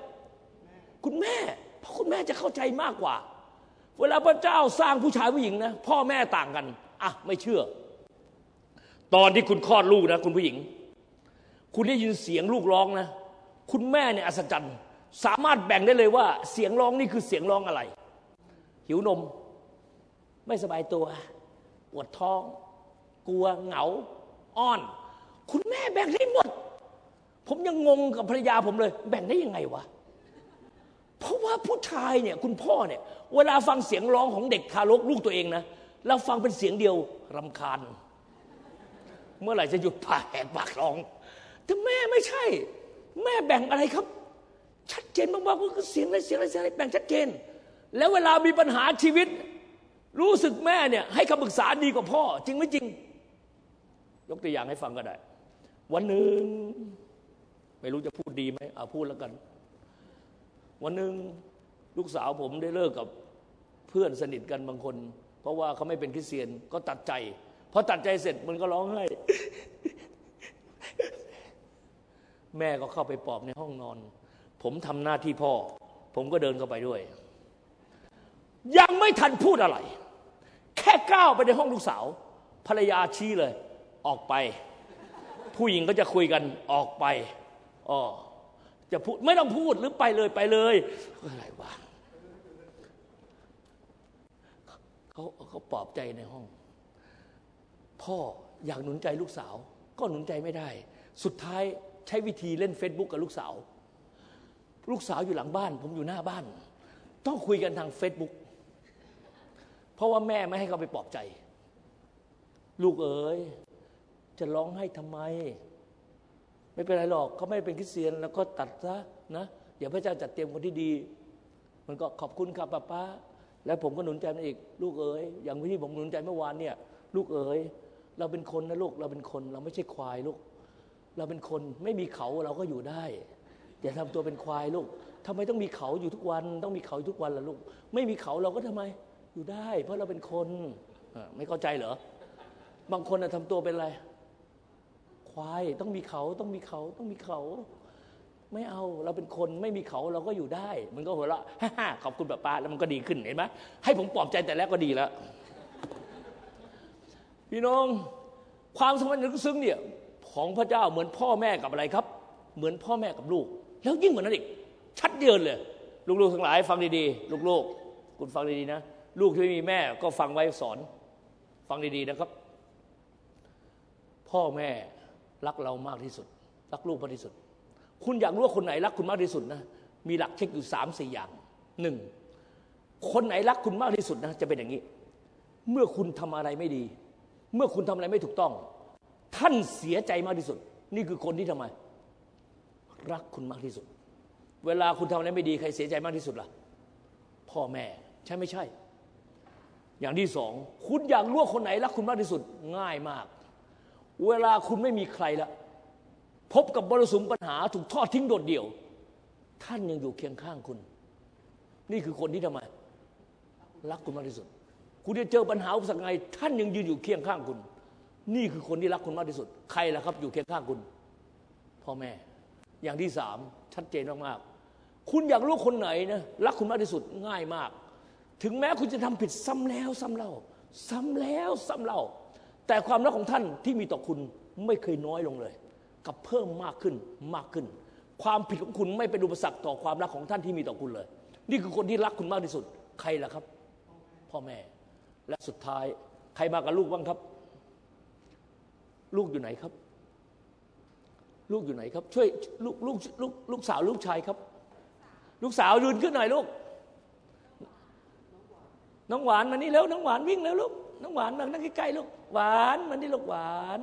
S1: คุณแม่ เพราะคุณแม่จะเข้าใจมากกว่า เวลาพระเจ้าสร้างผู้ชายผู้หญิงนะพ่อแม่ต่างกันอะไม่เชื่อ ตอนที่คุณคลอดลูกนะ คุณผู้หญิง คุณได้ยินเสียงลูกร้องนะ คุณแม่เนี่ยอัศจรรย์สามารถแบ่งได้เลยว่า เสียงร้องนี่คือเสียงร้องอะไร หิวนม ไม่สบายตัว ปวดท้อง กลัวเหงา อ้อน คุณแม่แบ่งได้หมด ผมยังงงกับภรรยาผมเลย แบ่งได้ยังไงวะ เพราะว่าผู้ชายเนี่ย คุณพ่อเนี่ย เวลาฟังเสียงร้องของเด็กทารกลูกตัวเองนะเราฟังเป็นเสียงเดียวรำคาญ เมื่อไหร่จะหยุดปากแหกปากร้องแต่แม่ไม่ใช่ แม่แบ่งอะไรครับ ชัดเจนมากๆว่าคือเสียงอะไรเสียงอะไรเสียงอะไรแบ่งชัดเจน แล้วเวลามีปัญหาชีวิต รู้สึกแม่เนี่ยให้คำปรึกษาดีกว่าพ่อ จริงไม่จริง ยกตัวอย่างให้ฟังก็ได้ วันหนึ่งไม่รู้จะพูดดีไหมเอาพูดแล้วกัน วันหนึ่งลูกสาวผมได้เลิกกับเพื่อนสนิทกันบางคน เพราะว่าเขาไม่เป็นคริสเตียนก็ตัดใจพอตัดใจเสร็จมันก็ร้องไห้แม่ก็เข้าไปปลอบในห้องนอน ผมทำหน้าที่พ่อ ผมก็เดินเข้าไปด้วย ยังไม่ทันพูดอะไร แค่ก้าวไปในห้องลูกสาว ภรรยาชี้เลย ออกไป ผู้หญิงก็จะคุยกันออกไปอ๋อจะพูดไม่ต้องพูดหรือไปเลยไปเลยอะไรวะเขาเขาปลอบใจในห้อง พ่ออยากหนุนใจลูกสาว ก็หนุนใจไม่ได้ สุดท้ายใช้วิธีเล่น Facebook กับลูกสาว ลูกสาวอยู่หลังบ้าน ผมอยู่หน้าบ้าน ต้องคุยกันทาง Facebook เพราะว่าแม่ไม่ให้เขาไปปลอบใจ ลูกเอ๋ยจะร้องให้ทำไม ไม่เป็นไรหรอกเขาไม่เป็นคริสเตียน แล้วก็ตัดซะนะเดี๋ยวพระเจ้าจัดเตรียมคนที่ดี มันก็ขอบคุณครับป้าป้าแล้วผมก็หนุนใจมันอีก ลูกเอ๋ยอย่างที่ผมหนุนใจเมื่อวานเนี่ย ลูกเอ๋ยเราเป็นคนนะลูกเราเป็นคน เราไม่ใช่ควายลูก เราเป็นคนไม่มีเขาเราก็อยู่ได้อย่าทำตัวเป็นควายลูกทำไมต้องมีเขาอยู่ทุกวัน ต้องมีเขาทุกวันล่ะลูก ไม่มีเขาเราก็ทำไม อยู่ได้ เพราะเราเป็นคนไม่เข้าใจเหรอ บางคนทำตัวเป็นอะไร ควายต้องมีเขาต้องมีเขาต้องมีเขา ไม่เอาเราเป็นคนไม่มีเขาเราก็อยู่ได้ มันก็หัวเราะฮ่าขอบคุณป้าป้าแล้วมันก็ดีขึ้นเห็นไหมให้ผมปลอบใจแต่แรกก็ดีแล้ว พี่น้องความสัมพันธ์ลึกซึ้งเนี่ยของพระเจ้าเหมือนพ่อแม่กับอะไรครับ เหมือนพ่อแม่กับลูก แล้วยิ่งกว่านั้นอีกชัดเจนเลย ลูกๆทั้งหลาย ฟังดีๆ ลูกๆ คุณฟังดีๆนะ ลูกที่ไม่มีแม่ก็ฟังไว้สอน ฟังดีๆนะครับ พ่อแม่รักเรามากที่สุด รักลูกมากที่สุด คุณอยากรู้ว่าคนไหนรักคุณมากที่สุดนะมีหลักเช็คอยู่สามสี่อย่างหนึ่งคนไหนรักคุณมากที่สุดนะจะเป็นอย่างนี้ เมื่อคุณทำอะไรไม่ดี เมื่อคุณทำอะไรไม่ถูกต้อง ท่านเสียใจมากที่สุด นี่คือคนที่ทำไม รักคุณมากที่สุด เวลาคุณทำอะไรไม่ดีใครเสียใจมากที่สุดล่ะ พ่อแม่ ใช่ไม่ใช่ อย่างที่สองคุณอยากรู้ว่าคนไหนรักคุณมากที่สุดง่ายมาก เวลาคุณไม่มีใครละพบกับบริสุมปัญหาถูกทอดทิ้งโดดเดี่ยว ท่านยังอยู่เคียงข้างคุณ นี่คือคนที่ทำไมรักคุณมากที่สุด คุณจะเจอปัญหาอุปสรรคไง ท่านยังยืนอยู่เคียงข้างคุณ นี่คือคนที่รักคุณมากที่สุด ใครล่ะครับ อยู่เคียงข้างคุณพ่อแม่ อย่างที่สามชัดเจนมากๆคุณอยากรู้คนไหนนะรักคุณมากที่สุดง่ายมาก ถึงแม้คุณจะทำผิดซ้ำแล้วซ้ำเล่า ซ้ำแล้วซ้ำเล่า แต่ความรักของท่านที่มีต่อคุณไม่เคยน้อยลงเลย กับเพิ่มมากขึ้นมากขึ้น ความผิดของคุณไม่เป็นอุปสรรคต่อความรักของท่านที่มีต่อคุณเลย นี่คือคนที่รักคุณมากที่สุด ใครล่ะครับ พ่อแม่ และสุดท้าย ใครมากับลูกบ้างครับ ลูกอยู่ไหนครับ ลูกอยู่ไหนครับ ช่วยลูกลูกลูกลูกสาวลูกชายครับ ลูกสาวยืนขึ้นหน่อยลูก น้องหวานมานี่แล้วน้องหวานวิ่งแล้วลูกน้องหวานมานั่งใกล้ๆลูกหวานมานี่ลูกหวาน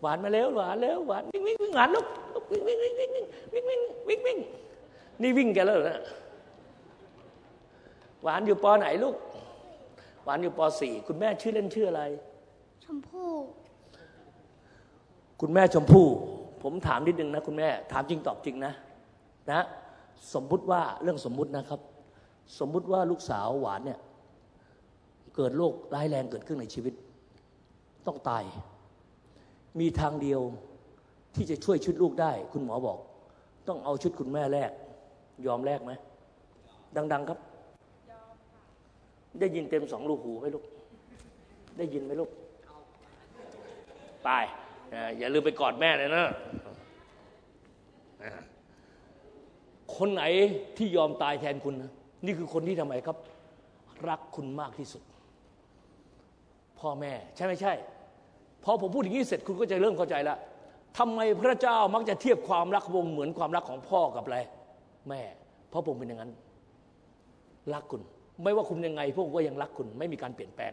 S1: หวานมาแล้วหวานแล้วหวานวิ่งวิ่งวิ่งหวานลูกวิ่งวิ่งวิ่งวิ่งวิ่งวิ่งวิ่งวิ่งนี่วิ่งกันแล้วนะหวานอยู่ปอไหนลูก หวานอยู่ปสี่คุณแม่ชื่อเล่นชื่ออะไร
S2: ชมพู่
S1: คุณแม่ชมพู่ ผมถามนิดนึงนะคุณแม่ ถามจริงตอบจริงนะนะ สมมุติว่าเรื่องสมมุตินะครับ สมมุติว่าลูกสาวหวานเนี่ย เกิดโรคร้ายแรงเกิดขึ้นในชีวิต ต้องตาย มีทางเดียวที่จะช่วยชุดลูกได้ คุณหมอบอก ต้องเอาชุดคุณแม่แลกยอมแลกไหมดัง ๆ ครับ ได้ยินเต็มสองลูกหูไหมลูก ได้ยินไหมลูกไปเอ่ออย่าลืมไปกอดแม่เลยนะคนไหนที่ยอมตายแทนคุณนะ นี่คือคนที่ทำไมครับ รักคุณมากที่สุด พ่อแม่ใช่ไม่ใช่ พอผมพูดอย่างนี้เสร็จคุณก็จะเริ่มเข้าใจแล้วทำไมพระเจ้ามักจะเทียบความรักวงเหมือนความรักของพ่อกับอะไรแม่ เพราะผมเป็นอย่างนั้น รักคุณ ไม่ว่าคุณยังไง พวกก็ยังรักคุณ ไม่มีการเปลี่ยนแปลง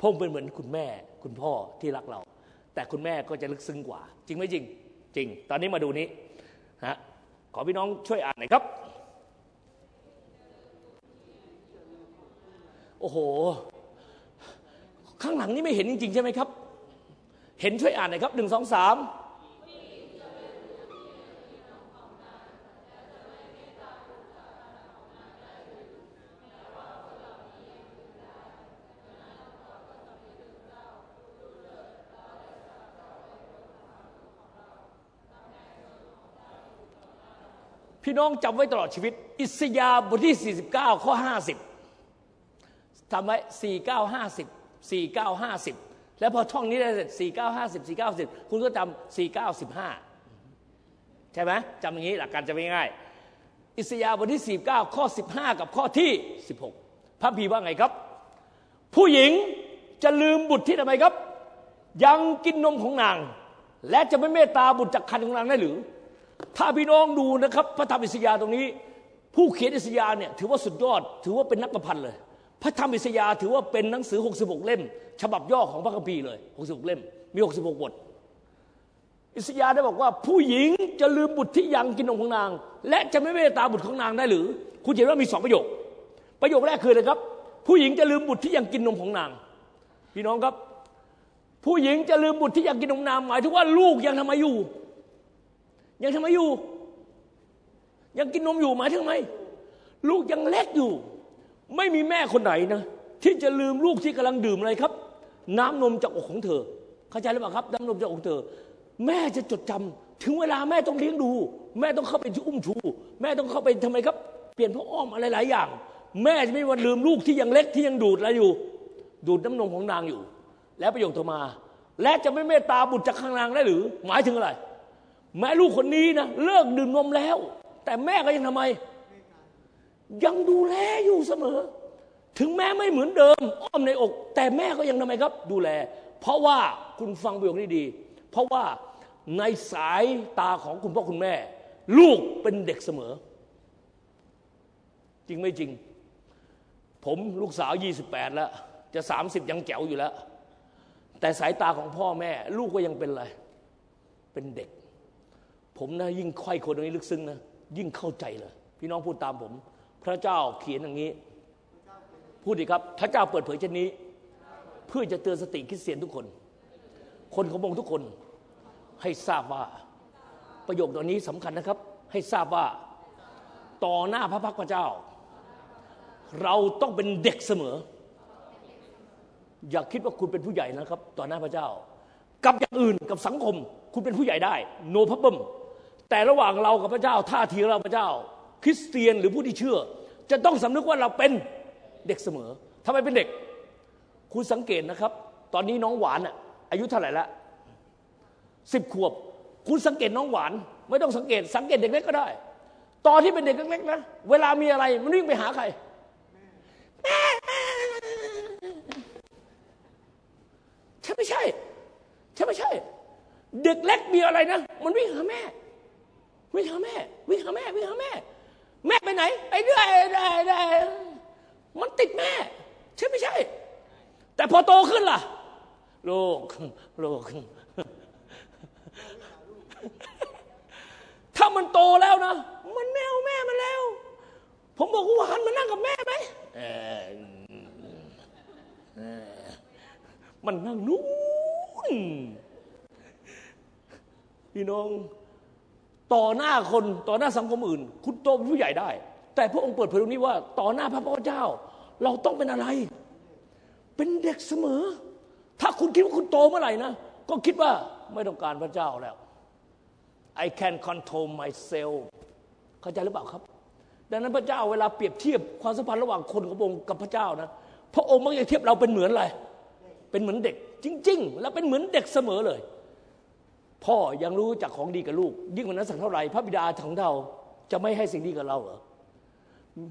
S1: ผมเป็นเหมือนคุณแม่ คุณพ่อที่รักเรา แต่คุณแม่ก็จะลึกซึ้งกว่า จริงไหมจริง จริง ตอนนี้มาดูนี้ฮะขอพี่น้องช่วยอ่านหน่อยครับ อ้โห ข้างหลังนี่ไม่เห็นจริง ๆ ใช่ไหมครับ เห็นช่วยอ่านหน่อยครับหนึ่งสองสามพี่น้องจำไว้ตลอดชีวิต อิสยาบทที่ 49 ข้อ 50 ทำไว้49 50 49 50แล้วพอท่องนี้ได้เสร็จ49 50 49 50คุณก็จำ49 15ใช่ไหมจำอย่างนี้หลักการจะไม่ง่าย อิสยาห์บทที่49ข้อ15กับข้อที่16พระพีว่าไงครับ ผู้หญิงจะลืมบุตรที่ทำไมครับ ยังกินนมของนาง และจะไม่เมตตาบุตรจากคันของนางได้หรือ ถ้าพี่น้องดูนะครับ พระธรรมอิสยาห์ตรงนี้ ผู้เขียนอิสยาห์เนี่ยถือว่าสุดยอด ถือว่าเป็นนักประพันธ์เลย พระธรรมอิสยาห์ถือว่าเป็นหนังสือ 66 เล่ม ฉบับย่อของพระคัมภีร์เลย 66 เล่ม มี 66 บท อิสยาห์ได้บอกว่าผู้หญิงจะลืมบุตรที่ยังกินนมของนาง และจะไม่เมตตาบุตรของนางได้หรือ คุณเห็นว่ามีสองประโยค ประโยคแรกคืออะไรครับ ผู้หญิงจะลืมบุตรที่ยังกินนมของนาง พี่น้องครับ ผู้หญิงจะลืมบุตรที่ยังกินนมนางหมายถึงว่าลูกยังทำไมอยู่ ยังทำไมอยู่ ยังกินนมอยู่หมายถึงไหมลูกยังเล็กอยู่ ไม่มีแม่คนไหนนะที่จะลืมลูกที่กำลังดื่มอะไรครับ น้ำนมจากอกของเธอ เข้าใจหรือเปล่าครับน้ำนมจากอกเธอ แม่จะจดจำถึงเวลาแม่ต้องเลี้ยงดู แม่ต้องเข้าไปอุ้มชู แม่ต้องเข้าไปทำไมครับ เปลี่ยนพระอ้อมอะไรหลายอย่าง แม่จะไม่วันลืมลูกที่ยังเล็กที่ยังดูดอะไรอยู่ ดูดน้ำนมของนางอยู่ แล้วประโยคต่อมา และจะไม่เมตตาบุตรจากข้างนางได้หรือ หมายถึงอะไร แม้ลูกคนนี้นะเลิกดื่มนมแล้ว แต่แม่ก็ยังทำไม ยังดูแลอยู่เสมอ ถึงแม้ไม่เหมือนเดิม อ้อมในอก แต่แม่ก็ยังทำไมครับ ดูแล เพราะว่าคุณฟังประโยคนี้ดี เพราะว่าในสายตาของคุณพ่อคุณแม่ ลูกเป็นเด็กเสมอ จริงไม่จริง ผมลูกสาว 28 แล้ว จะ 30 ยังแจ๋วอยู่แล้ว แต่สายตาของพ่อแม่ ลูกก็ยังเป็นอะไร เป็นเด็ก ผมนะยิ่งค่อยคนตรงนี้ลึกซึ้งนะยิ่งเข้าใจเลย พี่น้องพูดตามผม พระเจ้าเขียนอย่างนี้ พูดดีครับ พระเจ้าเปิดเผยเช่นนี้ เพื่อจะเตือนสติคริสเตียนทุกคน คนของพระองค์ทุกคนให้ทราบว่า ประโยคตัวนี้สำคัญนะครับ ให้ทราบว่าต่อหน้าพระพักตร์พระเจ้า เราต้องเป็นเด็กเสมอ อย่าคิดว่าคุณเป็นผู้ใหญ่นะครับ ต่อหน้าพระเจ้า กับอย่างอื่นกับสังคม คุณเป็นผู้ใหญ่ได้ โนพับเบิมแต่ระหว่างเรากับพระเจ้าท่าทีเราพระเจ้า คริสเตียนหรือผู้ที่เชื่อ จะต้องสำนึกว่าเราเป็นเด็กเสมอทำไมเป็นเด็ก คุณสังเกตนะครับ ตอนนี้น้องหวานอะอายุเท่าไหร่ละสิบขวบ คุณสังเกตน้องหวาน ไม่ต้องสังเกต สังเกตเด็กเล็กก็ได้ ตอนที่เป็นเด็กเล็กๆนะเวลามีอะไรมันวิ่งไปหาใครใช่ไม่ใช่ใช่ไม่ใช่ เด็กเล็กมีอะไรนะ มันวิ่งหาแม่ วิ่งหาแม่ วิ่งหาแม่ วิ่งหาแม่ แม่ไปไหนไปด้วยได้ได้มันติดแม่ ใช่ไม่ใช่ แต่พอโตขึ้นล่ะ ลูกลูกถ้ามันโตแล้วนะ มันไม่เอาแม่มันแล้ว ผมบอกว่าหันมานั่งกับแม่ไหมมันนั่งนู้นพี่น้อง ต่อหน้าคนต่อหน้าสังคมอื่น คุณโตเป็นผู้ใหญ่ได้ แต่พระองค์เปิดเผยตรงนี้ว่าต่อหน้าพระพุทธเจ้า เราต้องเป็นอะไร เป็นเด็กเสมอ ถ้าคุณคิดว่าคุณโตเมื่อไหร่นะก็คิดว่าไม่ต้องการพระเจ้าแล้ว I can control myself เข้าใจหรือเปล่าครับ ดังนั้นพระเจ้าเวลาเปรียบเทียบความสัมพันธ์ระหว่างคนกับองค์กับพระเจ้านะ พระองค์มักจะเทียบเราเป็นเหมือนอะไร เป็นเหมือนเด็ก จริง ๆ แล้วเป็นเหมือนเด็กเสมอเลย พ่อยังรู้จักของดีกับลูก ยิ่งกว่านั้นสักเท่าไหร่พระบิดาของเราจะไม่ให้สิ่งดีกับเราเหรอ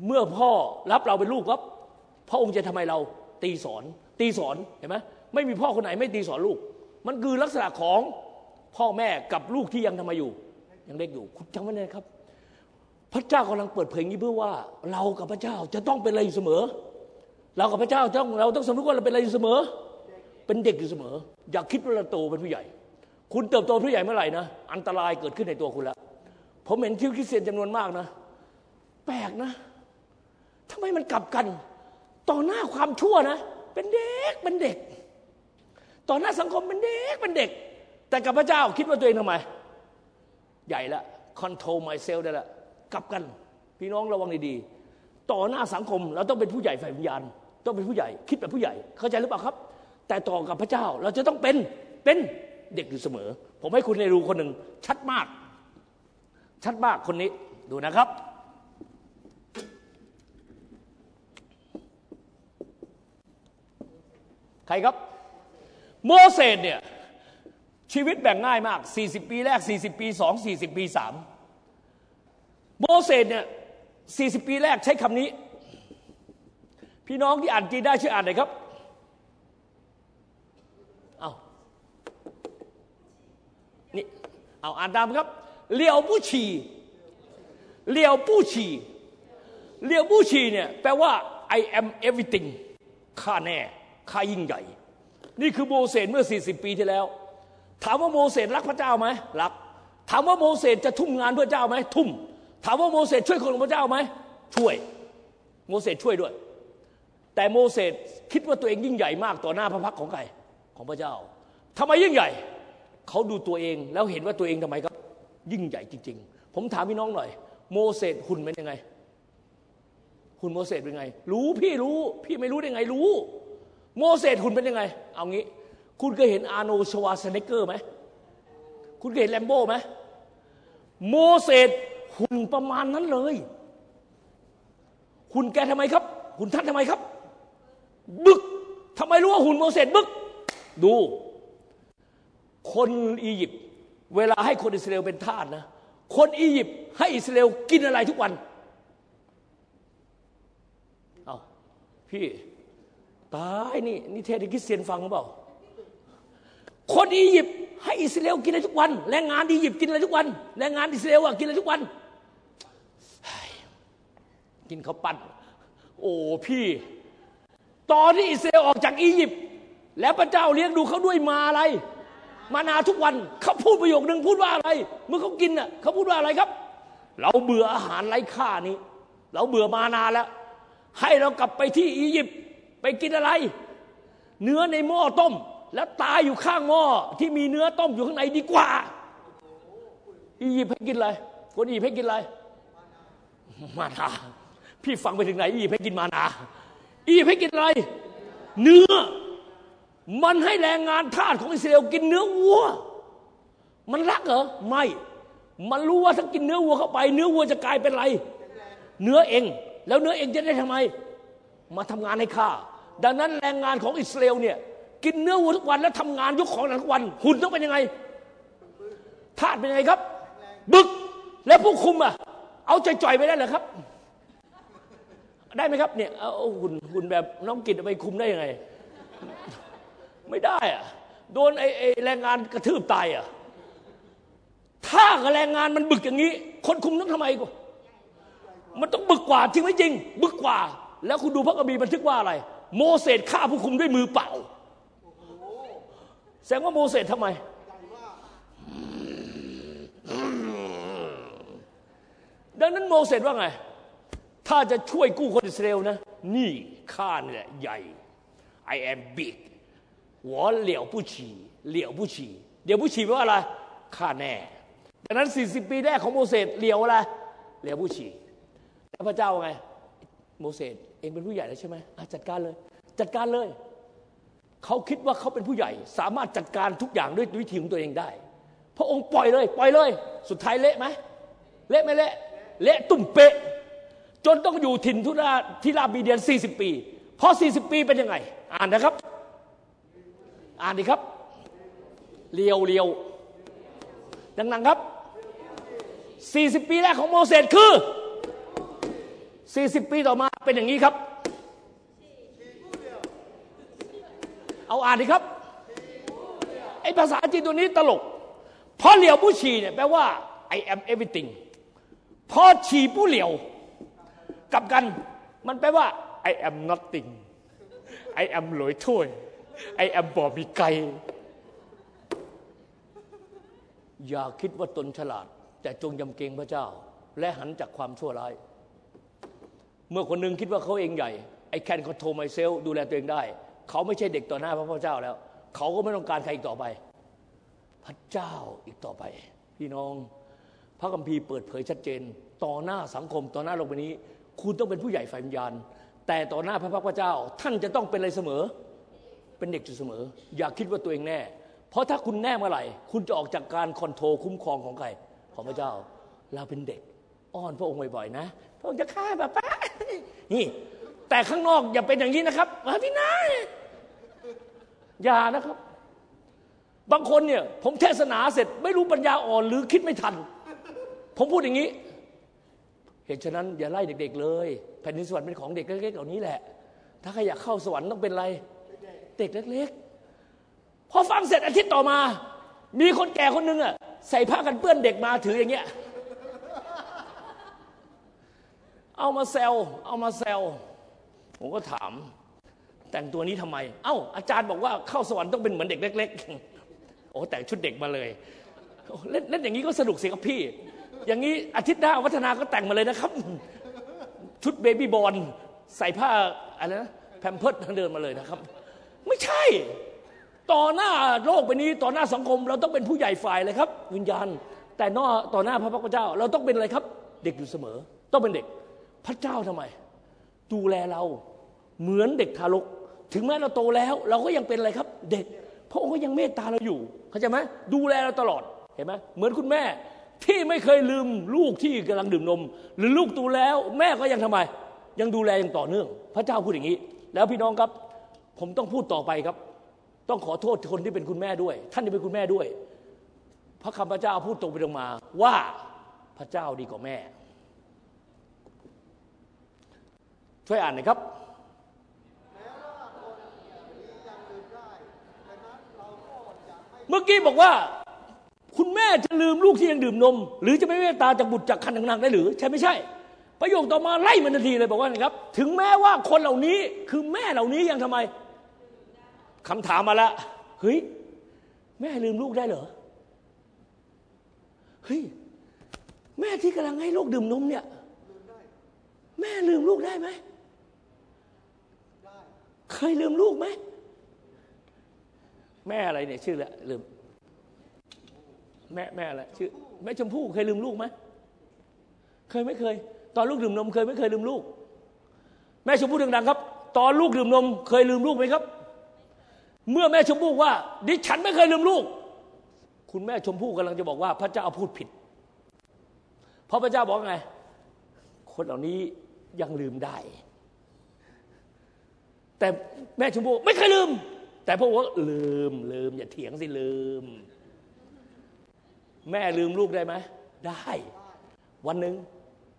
S1: เมื่อพ่อรับเราเป็นลูกครับพระองค์จะทำไมเราตีสอน ตีสอนเห็นไหมไม่มีพ่อคนไหนไม่ตีสอนลูก มันคือลักษณะของพ่อแม่กับลูกที่ยังทำไมอยู่ ยังเล็กอยู่คุณจำไว้นะครับ พระเจ้ากำลังเปิดเผยนี้เพื่อว่า เรากับพระเจ้าจะต้องเป็นอะไรอยู่เสมอ เรากับพระเจ้าต้องเราต้องสำนึกว่าเราเป็นอะไรอยู่เสมอ เป็นเด็กอยู่เสมอ อย่าคิดว่าเราโตเป็นผู้ใหญ่ คุณเติบโตผู้ใหญ่เมื่อไหร่นะอันตรายเกิดขึ้นในตัวคุณแล้วผมเห็นคิวคริสเตียนจำนวนมากนะ แปลกนะทำไมมันกลับกัน ต่อหน้าความชั่วนะ เป็นเด็กเป็นเด็ก ต่อหน้าสังคมเป็นเด็กเป็นเด็ก แต่กับพระเจ้าคิดว่าตัวเองทำไม ใหญ่ละ control myself ได้ละกลับกัน พี่น้องระวังดีๆต่อหน้าสังคมเราต้องเป็นผู้ใหญ่ฝ่ายวิญญาณ ต้องเป็นผู้ใหญ่ คิดแบบผู้ใหญ่ เข้าใจหรือเปล่าครับ แต่ต่อกับพระเจ้าเราจะต้องเป็นเป็น เด็กอยู่เสมอ ผมให้คุณในรูคนหนึ่งชัดมาก ชัดมากคนนี้ดูนะครับ ใครครับ โมเสสเนี่ย ชีวิตแบ่งง่ายมาก 40 ปีแรก 40 ปีสอง40 ปีสามโมเสสเนี่ย40 ปีแรกใช้คำนี้ พี่น้องที่อ่านจีนได้ช่วยอ่านหน่อยครับ เอานี่ เอาอ่านตามครับเลียวผู้ชีเลียวผู้ชีเลียวผู้ชีเนี่ยแปลว่า I am everything ข้าแน่ข้ายิ่งใหญ่ นี่คือโมเสสเมื่อ 40 ปีที่แล้ว ถามว่าโมเสสรักพระเจ้าไหมรัก ถามว่าโมเสสจะทุ่มงานเพื่อเจ้าไหมทุ่ม ถามว่าโมเสสช่วยคนของพระเจ้าไหมช่วย โมเสสช่วยด้วย แต่โมเสสคิดว่าตัวเองยิ่งใหญ่มากต่อหน้าพระพักของใครของพระเจ้าทำไมยิ่งใหญ่ เขาดูตัวเองแล้วเห็นว่าตัวเองทำไมครับ ยิ่งใหญ่จริง ๆ ผมถามพี่น้องหน่อย โมเสสหุ่นเป็นยังไง หุ่นโมเสสเป็นไง รู้พี่รู้ พี่ไม่รู้ได้ไงรู้ โมเสสหุ่นเป็นยังไง เอางี้ คุณเคยเห็นอาโนชวาสเนเกอร์ไหมคุณเคยเห็นแลมโบ้ไหมโมเสสหุ่นประมาณนั้นเลย หุ่นแกทำไมครับ หุ่นท่านทำไมครับ บึกทำไมรู้ว่าหุ่นโมเสสบึก ดู คนอียิปต์เวลาให้คนอิสราเอลเป็นทาสนะ คนอียิปต์ให้อิสราเอลกินอะไรทุกวัน เอาพี่ตายนี่นี่เทศให้คริสเตียนฟังหรือเปล่า คนอียิปต์ให้อิสราเอลกินอะไรทุกวัน แรงงานอียิปต์กินอะไรทุกวันแรงงานอิสราเอลอะกินอะไรทุกวัน กินข้าวปั้นโอ้พี่ตอนที่อิสราเอลออกจากอียิปต์แล้วพระเจ้าเลี้ยงดูเขาด้วยมาอะไร มานาทุกวันเขาพูดประโยคนึงพูดว่าอะไร เมื่อเขากินน่ะเขาพูดว่าอะไรครับ เราเบื่ออาหารไร้ค่านี้ เราเบื่อมานาแล้ว ให้เรากลับไปที่อียิปต์ไปกินอะไร เนื้อในหม้อต้ม แล้วตายอยู่ข้างหม้อที่มีเนื้อต้มอยู่ข้างในดีกว่า อียิปต์ให้กินอะไรคนอียิปต์ให้กินอะไร มานา พี่ฟังไปถึงไหน อียิปต์ให้กินมานา อียิปต์ให้กินอะไร เนื้อ มันให้แรงงานทาสของอิสราเอลกินเนื้อวัว มันรักเหรอ ไม่ มันรู้ว่าถ้ากินเนื้อวัวเข้าไป เนื้อวัวจะกลายเป็นอะไร เนื้อเอง แล้วเนื้อเองจะได้ทำไม มาทำงานให้ข้า ดังนั้นแรงงานของอิสราเอลเนี่ยกินเนื้อวัวทุกวันแล้วทำงานยกของหนักทุกวัน หุ่นต้องเป็นยังไง ทาสเป็นยังไงครับ บึก แล้วผู้คุมอะ เอาใจจ่อยไปได้เหรอครับ ได้ไหมครับเนี่ย เอาหุ่นหุ่นแบบน้องกิตไปคุมได้ยังไง ไม่ได้อะโดนไอ้แรงงานกระทืบตายอะถ้ากับแรงงานมันบึกอย่างนี้ คนคุมต้องทำไมกูมันต้องบึกกว่าจริงไหมจริง บึกกว่า แล้วคุณดูพระคัมภีร์บันทึกว่าอะไร โมเสสฆ่าผู้คุมด้วยมือเปล่าแสดงว่าโมเสสทำไมดังนั้นโมเสสว่าไง ถ้าจะช่วยกู้คนอิสราเอลนะ นี่ข้านี่แหละใหญ่ I am big หัวเหลี่ยวผู้ฉีเหลี่ยวผู้ฉี่เหลี่ยวผู้ฉีแปลว่าอะไรข้าแน่ดังนั้น 40 ปีแรกของโมเสสเหลี่ยวอะไรเหลี่ยวผู้ฉี่แล้วพระเจ้าไงโมเสสเองเป็นผู้ใหญ่แล้วใช่ไหมอะจัดการเลย จัดการเลยเขาคิดว่าเขาเป็นผู้ใหญ่ สามารถจัดการทุกอย่างด้วยวิธีของตัวเองได้ พระองค์ปล่อยเลย ปล่อยเลย สุดท้ายเละไหมเละไหมเละเละตุ่มเปะ จนต้องอยู่ถิ่นทุราที่ราบีเดียน 40 ปีพอ40 ปีเป็นยังไง อ่านนะครับ อ่านดีครับเลียวเลียวดังๆครับ 40 ปีแรกของโมเสสคือ 40 ปีต่อมาเป็นอย่างนี้ครับ เอาอ่านดีครับ ไอ้ภาษาจีนตัวนี้ตลก เพราะเหลียวผู้ฉีเนี่ยแปลว่า I am everything พอฉีผู้เหลียวกับกัน มันแปลว่า I am nothing I am หลอยถ้วย I am บ่มีไกอย่าคิดว่าตนฉลาด แต่จงยำเกรงพระเจ้า และหันจากความชั่วร้าย เมื่อคนหนึงคิดว่าเขาเองใหญ่ I can control myself ดูแลตัวเองได้ เขาไม่ใช่เด็กต่อหน้าพระพุทธเจ้าแล้ว เขาก็ไม่ต้องการใครอีกต่อไป พระเจ้าอีกต่อไป พี่น้อง พระคัมภีร์เปิดเผยชัดเจน ต่อหน้าสังคมต่อหน้าโลกใบนี้ คุณต้องเป็นผู้ใหญ่ฝ่ายวิญญาณ แต่ต่อหน้าพระพักพระเจ้า ท่านจะต้องเป็นอะไรเสมอ เป็นเด็กอยู่เสมอ อย่าคิดว่าตัวเองแน่ เพราะถ้าคุณแน่เมื่อไหร่ คุณจะออกจากการคอนโทรลคุ้มครองของใครของพระเจ้า เราเป็นเด็ก อ้อนพระองค์บ่อยๆนะพระองค์จะฆ่าแบบป้านี่ แต่ข้างนอกอย่าเป็นอย่างนี้นะครับมาพี่นายอย่านะครับ บางคนเนี่ย ผมเทศนาเสร็จ ไม่รู้ปัญญาอ่อนหรือคิดไม่ทัน ผมพูดอย่างนี้ เหตุฉะนั้นอย่าไล่เด็ก ๆ เลย แผ่นดินสวรรค์เป็นของเด็กเล็กๆเหล่านี้แหละ ถ้าใครอยากเข้าสวรรค์ต้องเป็นอะไร เด็กเล็ก ๆ พอฟังเสร็จอาทิตย์ต่อมา มีคนแก่คนหนึ่งอะใส่ผ้ากันเปื้อนเด็กมาถืออย่างเงี้ย เอามาแซวเอามาแซวผมก็ถาม แต่งตัวนี้ทำไม เอ้าอาจารย์บอกว่าเข้าสวรรค์ต้องเป็นเหมือนเด็กเล็ก ๆ โอ้แต่งชุดเด็กมาเลยเล่นเล่นอย่างนี้ก็สนุกสิครับพี่ อย่างนี้อาทิตย์หน้าวัฒนาก็แต่งมาเลยนะครับ ชุดเบบี้บอลใส่ผ้าอะไรนะแพมเพิร์ดเดินมาเลยนะครับ ไม่ใช่ ต่อหน้าโลกใบนี้ต่อหน้าสังคม เราต้องเป็นผู้ใหญ่ฝ่ายเลยครับ วิญญาณ แต่นอต่อหน้าพระพักตร์เจ้า เราต้องเป็นอะไรครับ เด็กอยู่เสมอ ต้องเป็นเด็ก พระเจ้าทำไม ดูแลเราเหมือนเด็กทารก ถึงแม้เราโตแล้ว เราก็ยังเป็นอะไรครับ เด็กพระองค์ก็ยังเมตตาเราอยู่เข้าใจไหมดูแลเราตลอดเห็นไหมเหมือนคุณแม่ที่ไม่เคยลืมลูกที่กำลังดื่มนม หรือลูกโตูแล้ว แม่ก็ยังทำไม ยังดูแลอย่างต่อเนื่อง พระเจ้าพูดอย่างนี้ แล้วพี่น้องครับ ผมต้องพูดต่อไปครับ ต้องขอโทษคนที่เป็นคุณแม่ด้วย ท่านที่เป็นคุณแม่ด้วย พระคำพระเจ้าพูดตรงไปตรงมา ว่าพระเจ้าดีกว่าแม่ ช่วยอ่านหน่อยครับเมื่อกี้บอกว่า คุณแม่จะลืมลูกที่ยังดื่มนม หรือจะไม่เมตตาจากบุตรจากคันต่างๆได้หรือ ใช่ไม่ใช่ ประโยคต่อมาไล่มันทันทีเลยบอกว่าไงครับ ถึงแม้ว่าคนเหล่านี้คือแม่เหล่านี้ยังทำไม คำถามมาแล้วเฮ้ยแม่ลืมลูกได้เหรอเฮ้ยแม่ที่กำลังให้ลูกดื่มนมเนี่ยแม่ลืมลูกได้ไหมเคยลืมลูกไหมแม่อะไรเนี่ยชื่อละลืมแม่แม่อะไรชื่อแม่ชมพู่เคยลืมลูกไหมเคยไม่เคย ตอนลูกดื่มนมเคยไม่เคยลืมลูก แม่ชมพู่ดังๆครับ ตอนลูกดื่มนม เคยลืมลูกไหมครับ เมื่อแม่ชมพู่ว่า ดิฉันไม่เคยลืมลูก คุณแม่ชมพู่กำลังจะบอกว่า พระเจ้าพูดผิด เพราะพระเจ้าบอกไง คนเหล่านี้ยังลืมได้ แต่แม่ชมพู่ไม่เคยลืม แต่พวกว่าลืมลืม อย่าเถียงสิลืม แม่ลืมลูกได้ไหมได้ วันหนึ่ง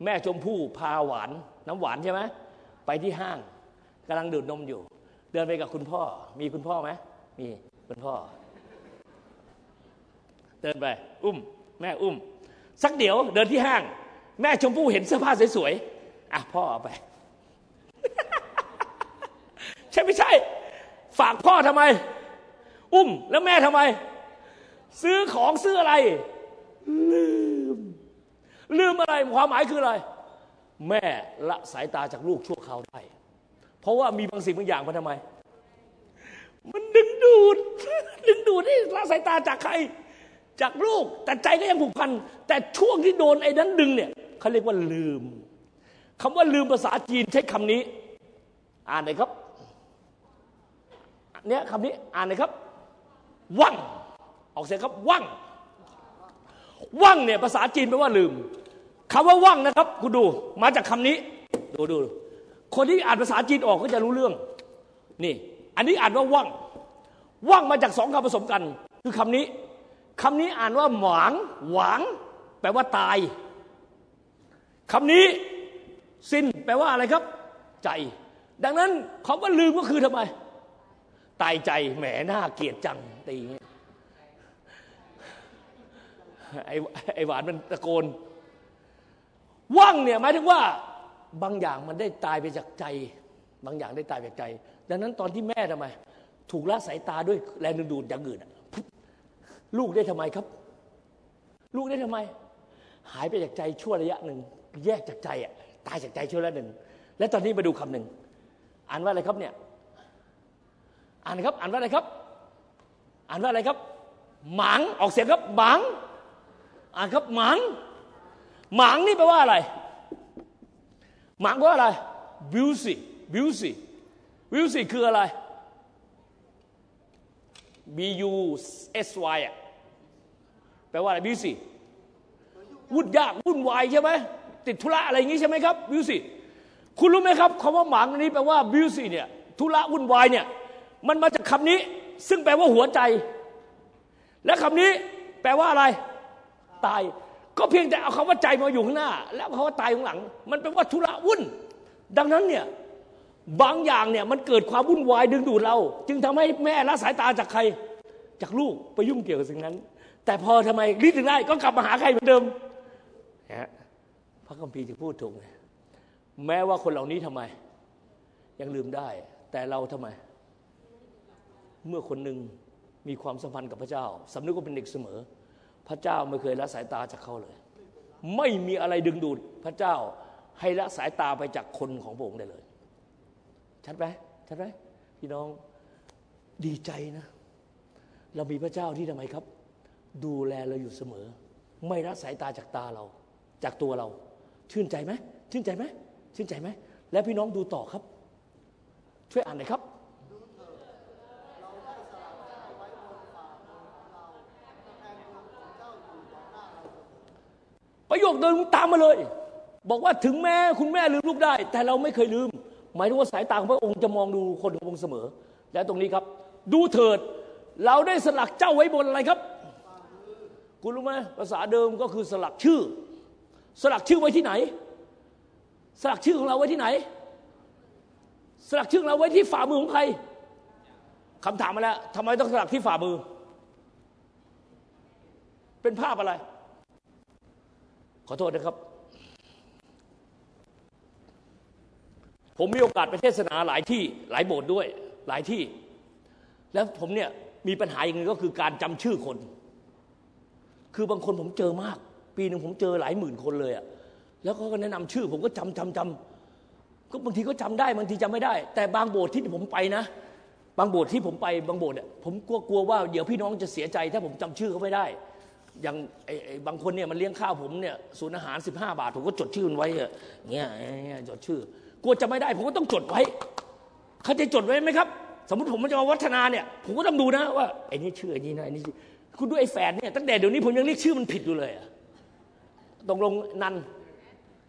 S1: แม่ชมพู่พาหวาน น้ำหวานใช่ไหมไปที่ห้างกำลังดูดนมอยู่ เดินไปกับคุณพ่อ มีคุณพ่อไหมมีคุณพ่อ เดินไป อุ้ม แม่อุ้ม สักเดี๋ยวเดินที่ห้าง แม่ชมพู่เห็นเสื้อผ้าสวยๆอะพ่อเอาไป ใช่ไม่ใช่ ฝากพ่อทำไม อุ้ม แล้วแม่ทำไม ซื้อของซื้ออะไร ลืม ลืมอะไรความหมายคืออะไร แม่ละสายตาจากลูกชั่วคราวได้ เพราะว่ามีบางสิ่งบางอย่างมันทำไม มันดึงดูด ดึงดูดให้ละสายตาจากใคร จากลูก แต่ใจก็ยังผูกพัน แต่ช่วงที่โดนไอ้นั้นดึงเนี่ยเขาเรียกว่าลืมคำว่าลืมภาษาจีนใช้คำนี้ อ่านหน่อยครับเนี่ยคำนี้อ่านหน่อยครับ ว่างออกเสียงครับว่างว่างเนี่ยภาษาจีนแปลว่าลืมคำว่าว่างนะครับ คุณดูมาจากคำนี้ ดูดู คนที่อ่านภาษาจีนออกก็จะรู้เรื่อง นี่ อันนี้อ่านว่าว่าง ว่างมาจากสองคำผสมกัน คือคำนี้คำนี้อ่านว่าหวาง หวาง แปลว่าตายคำนี้สิ้นแปลว่าอะไรครับ ใจ ดังนั้นคำว่าลืมก็คือทำไม ตายใจแหมหน้าเกียดจังตีไอ้ไอ้หวานมันตะโกนว่างเนี่ยหมายถึงว่า บางอย่างมันได้ตายไปจากใจ บางอย่างได้ตายไปจากใจ ดังนั้นตอนที่แม่ทำไม ถูกละสายตาด้วยแรงดึงดูดอย่างอื่นลูกได้ทำไมครับ ลูกได้ทำไม หายไปจากใจชั่วระยะหนึ่งแยกจากใจอะตายจากใจชั่วระยะหนึ่งและตอนนี้มาดูคำหนึ่งอ่านว่าอะไรครับเนี่ย อ่านครับ อ่านว่าอะไรครับ อ่านว่าอะไรครับ หมังออกเสียงครับหมัง อ่านครับหมังหมังนี่แปลว่าอะไร หมังว่าอะไร beauty beauty beauty คืออะไร B U S Y อะแปลว่าอะไร beauty วุ่นยากวุ่นวายใช่ไหมติดธุระอะไรอย่างงี้ใช่ไหมครับ beauty คุณรู้ไหมครับคำว่าหมังนี้แปลว่า beauty เนี่ยธุระวุ่นวายเนี่ยมันมาจากคำนี้ ซึ่งแปลว่าหัวใจ และคำนี้แปลว่าอะไร ตาย ก็เพียงแต่เอาคำว่าใจมาอยู่ข้างหน้า แล้วคำว่าตายข้างหลัง มันเป็นว่าธุระวุ่น ดังนั้นเนี่ยบางอย่างเนี่ยมันเกิดความวุ่นวายดึงดูดเรา จึงทำให้แม่ละสายตาจากใคร จากลูกไปยุ่งเกี่ยวกับสิ่งนั้น แต่พอทำไมรีดถึงได้ก็กลับมาหาใครเหมือนเดิมนะพระคัมภีร์จะพูดถูกแม้ว่าคนเหล่านี้ทำไม ยังลืมได้ แต่เราทำไม เมื่อคนหนึ่งมีความสัมพันธ์กับพระเจ้าสำนึกว่าเป็นเด็กเสมอ พระเจ้าไม่เคยละสายตาจากเขาเลย ไม่มีอะไรดึงดูดพระเจ้าให้ละสายตาไปจากคนของพระองค์ได้เลย ชัดไหมชัดไหมพี่น้องดีใจนะ เรามีพระเจ้าที่ทำไมครับ ดูแลเราอยู่เสมอ ไม่ละสายตาจากตาเรา จากตัวเรา ชื่นใจไหมชื่นใจไหมชื่นใจไหมและพี่น้องดูต่อครับ ช่วยอ่านหน่อยครับ ประโยคเดินตามมาเลย บอกว่าถึงแม้คุณแม่ลืมลูกได้ แต่เราไม่เคยลืม หมายถึงว่าสายตาของพระองค์จะมองดูคนของพระองค์เสมอ และตรงนี้ครับ ดูเถิด เราได้สลักเจ้าไว้บนอะไรครับ คุณรู้ไหมภาษาเดิมก็คือสลักชื่อ สลักชื่อไว้ที่ไหน สลักชื่อของเราไว้ที่ไหน สลักชื่อของเราไว้ที่ฝ่ามือของใครคำถามมาแล้วทำไมต้องสลักที่ฝ่ามือ เป็นภาพอะไร ขอโทษนะครับ ผมมีโอกาสไปเทศนาหลายที่หลายโบสถ์ด้วยหลายที่ แล้วผมเนี่ยมีปัญหาอย่างนึงก็คือการจำชื่อคน คือบางคนผมเจอมาก ปีหนึ่งผมเจอหลายหมื่นคนเลยอะแล้วเขาก็แนะนำชื่อ ผมก็จำจำจำก็บางทีก็จำได้บางทีจำไม่ได้ แต่บางโบสถ์ที่ผมไปนะ บางโบสถ์ที่ผมไปบางโบสถ์เนี่ยผมกลัวกลัวว่าเดี๋ยวพี่น้องจะเสียใจ ถ้าผมจำชื่อเขาไม่ได้ อย่างไอ้บางคนเนี่ยมันเลี้ยงข้าวผมเนี่ยศูนย์อาหาร 15 บาท ผมก็จดชื่อมันไว้เงี้ยเงี้ยจดชื่อกลัวจะไม่ได้ ผมก็ต้องจดไว้เขาจะจดไว้ไหมครับ สมมติผมจะมาวัฒนาเนี่ย ผมก็ต้องดูนะว่าไอ้นี่ชื่อไอ้นี่นะไอ้นี่คุณดูไอ้แฟนเนี่ยตั้งแต่เดี๋ยวนี้ผมยังเรียกชื่อมันผิดอยู่เลยอะตกลงนัน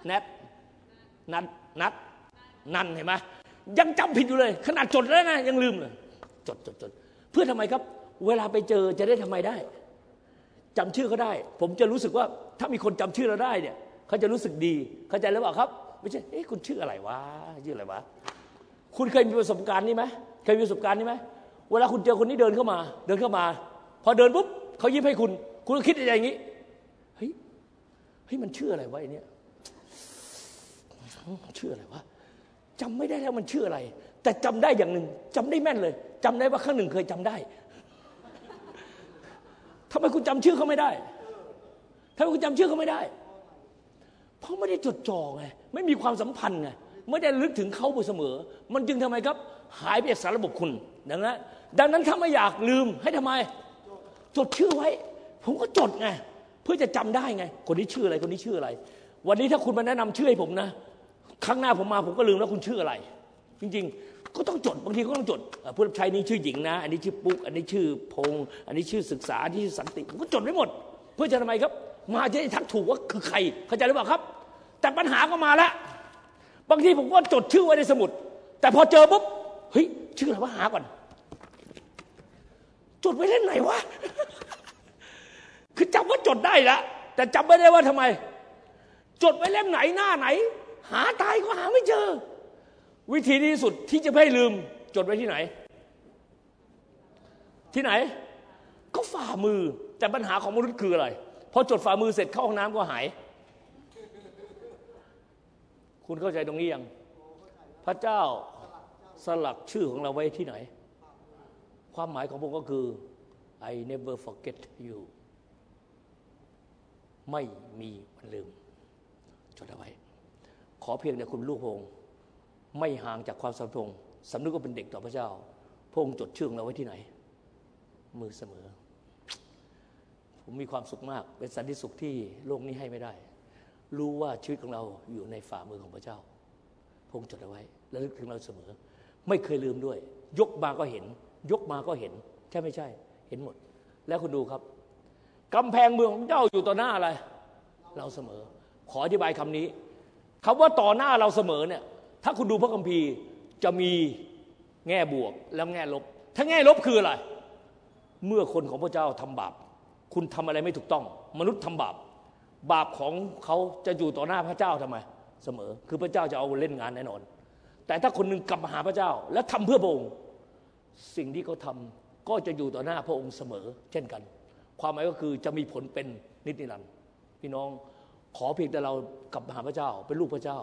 S1: แนทนัดนัดนันเห็นไหมยังจำผิดอยู่เลย ขนาดจดแล้วนะยังลืมเลยจดจดจดเพื่อทำไมครับ เวลาไปเจอจะได้ทำไมได้ จำชื่อเขาได้ ผมจะรู้สึกว่าถ้ามีคนจำชื่อเราได้เนี่ยเขาจะรู้สึกดีเข้าใจหรือเปล่าครับ ไม่ใช่เอ๊ะคุณชื่ออะไรวะชื่ออะไรวะคุณเคยมีประสบการณ์นี้ไหมเคยมีประสบการณ์นี้ไหมเวลาคุณเจอคนนี้เดินเข้ามา เดินเข้ามา พอเดินปุ๊บเขายิ้มให้คุณ คุณก็คิดอะไรอย่างนี้เฮ้ยเฮ้ยมันชื่ออะไรวะไอเนี้ยชื่ออะไรวะจำไม่ได้แล้วมันชื่ออะไร แต่จำได้อย่างหนึ่งจำได้แม่นเลยจำได้ว่าครั้งหนึ่งเคยจำได้ ทำไมคุณจำชื่อเขาไม่ได้ทำไมคุณจำชื่อเขาไม่ได้ เพราะไม่ได้จดจ่อไงไม่มีความสัมพันธ์ไงไม่ได้ลึกถึงเขาเสมอ มันจึงทำไมครับ หายไปจากสารระบบคุณดังนั้นดังนั้นถ้าไม่อยากลืมให้ทำไม จดชื่อไว้ ผมก็จดไงเพื่อจะจำได้ไง คนนี้ชื่ออะไรคนนี้ชื่ออะไร วันนี้ถ้าคุณมาแนะนำชื่อให้ผมนะครั้งหน้าผมมาผมก็ลืมแล้วคุณชื่ออะไร จริง ก็ต้องจด บางทีก็ต้องจดผู้รับใช้นี้ชื่อหญิงนะ อันนี้ชื่อปุ๊ก อันนี้ชื่อพงษ์อันนี้ชื่อศึกษา อันนี้ชื่อสันติผมก็จดไว้หมด เพื่อจะทำไมครับ มาจะได้ทักถูกว่าคือใคร เข้าใจหรือเปล่าครับ แต่ปัญหาก็มาแล้วบางทีผมก็จดชื่อไว้ในสมุด แต่พอเจอปุ๊บ เฮ้ย ชื่ออะไรวะหาก่อน จดไว้เล่นไหนวะ คือจำว่าจดได้ละแต่จำไม่ได้ว่าทำไม จดไว้เล่มไหนหน้าไหน หาตายก็หาไม่เจอ วิธีที่สุดที่จะไม่ลืม จดไว้ที่ไหน ที่ไหน ก็ฝ่ามือ แต่ปัญหาของมนุษย์คืออะไรพอจดฝ่ามือเสร็จเข้าห้องน้ำก็หาย คุณเข้าใจตรงนี้ยัง พระเจ้าสลักชื่อของเราไว้ที่ไหน ความหมายของผมก็คือ I never forget you ไม่มีวันลืม จดเอาไว้ ขอเพียงแต่คุณลูกพงค์ ไม่ห่างจากความสัมพันธ์สำนึกว่าเป็นเด็กต่อพระเจ้า พระองค์จดชื่องเราไว้ที่ไหน มือเสมอ ผมมีความสุขมาก เป็นสันติสุขที่โลกนี้ให้ไม่ได้ รู้ว่าชีวิตของเราอยู่ในฝ่ามือของพระเจ้า พระองค์จดเอาไว้ และลึกถึงเราเสมอ ไม่เคยลืมด้วย ยกมาก็เห็น ยกมาก็เห็น ใช่ไม่ใช่ เห็นหมด แล้วคุณดูครับกำแพงเมืองของเจ้าอยู่ต่อหน้าอะไร เราเสมอ ขออธิบายคำนี้คำว่าต่อหน้าเราเสมอเนี่ย ถ้าคุณดูพระคัมภีร์จะมีแง่บวกแล้วแง่ลบ ถ้าแง่ลบคืออะไร เมื่อคนของพระเจ้าทำบาป คุณทำอะไรไม่ถูกต้อง มนุษย์ทำบาป บาปของเขาจะอยู่ต่อหน้าพระเจ้าทำไม เสมอ คือพระเจ้าจะเอาเล่นงานแน่นอน แต่ถ้าคนหนึ่งกลับมาหาพระเจ้า และทำเพื่อพระองค์ สิ่งที่เขาทำก็จะอยู่ต่อหน้าพระองค์เสมอ เช่นกัน ความหมายก็คือจะมีผลเป็นนิจนิรันดร์พี่น้องขอเพียงแต่เรากลับมาหาพระเจ้า เป็นลูกพระเจ้า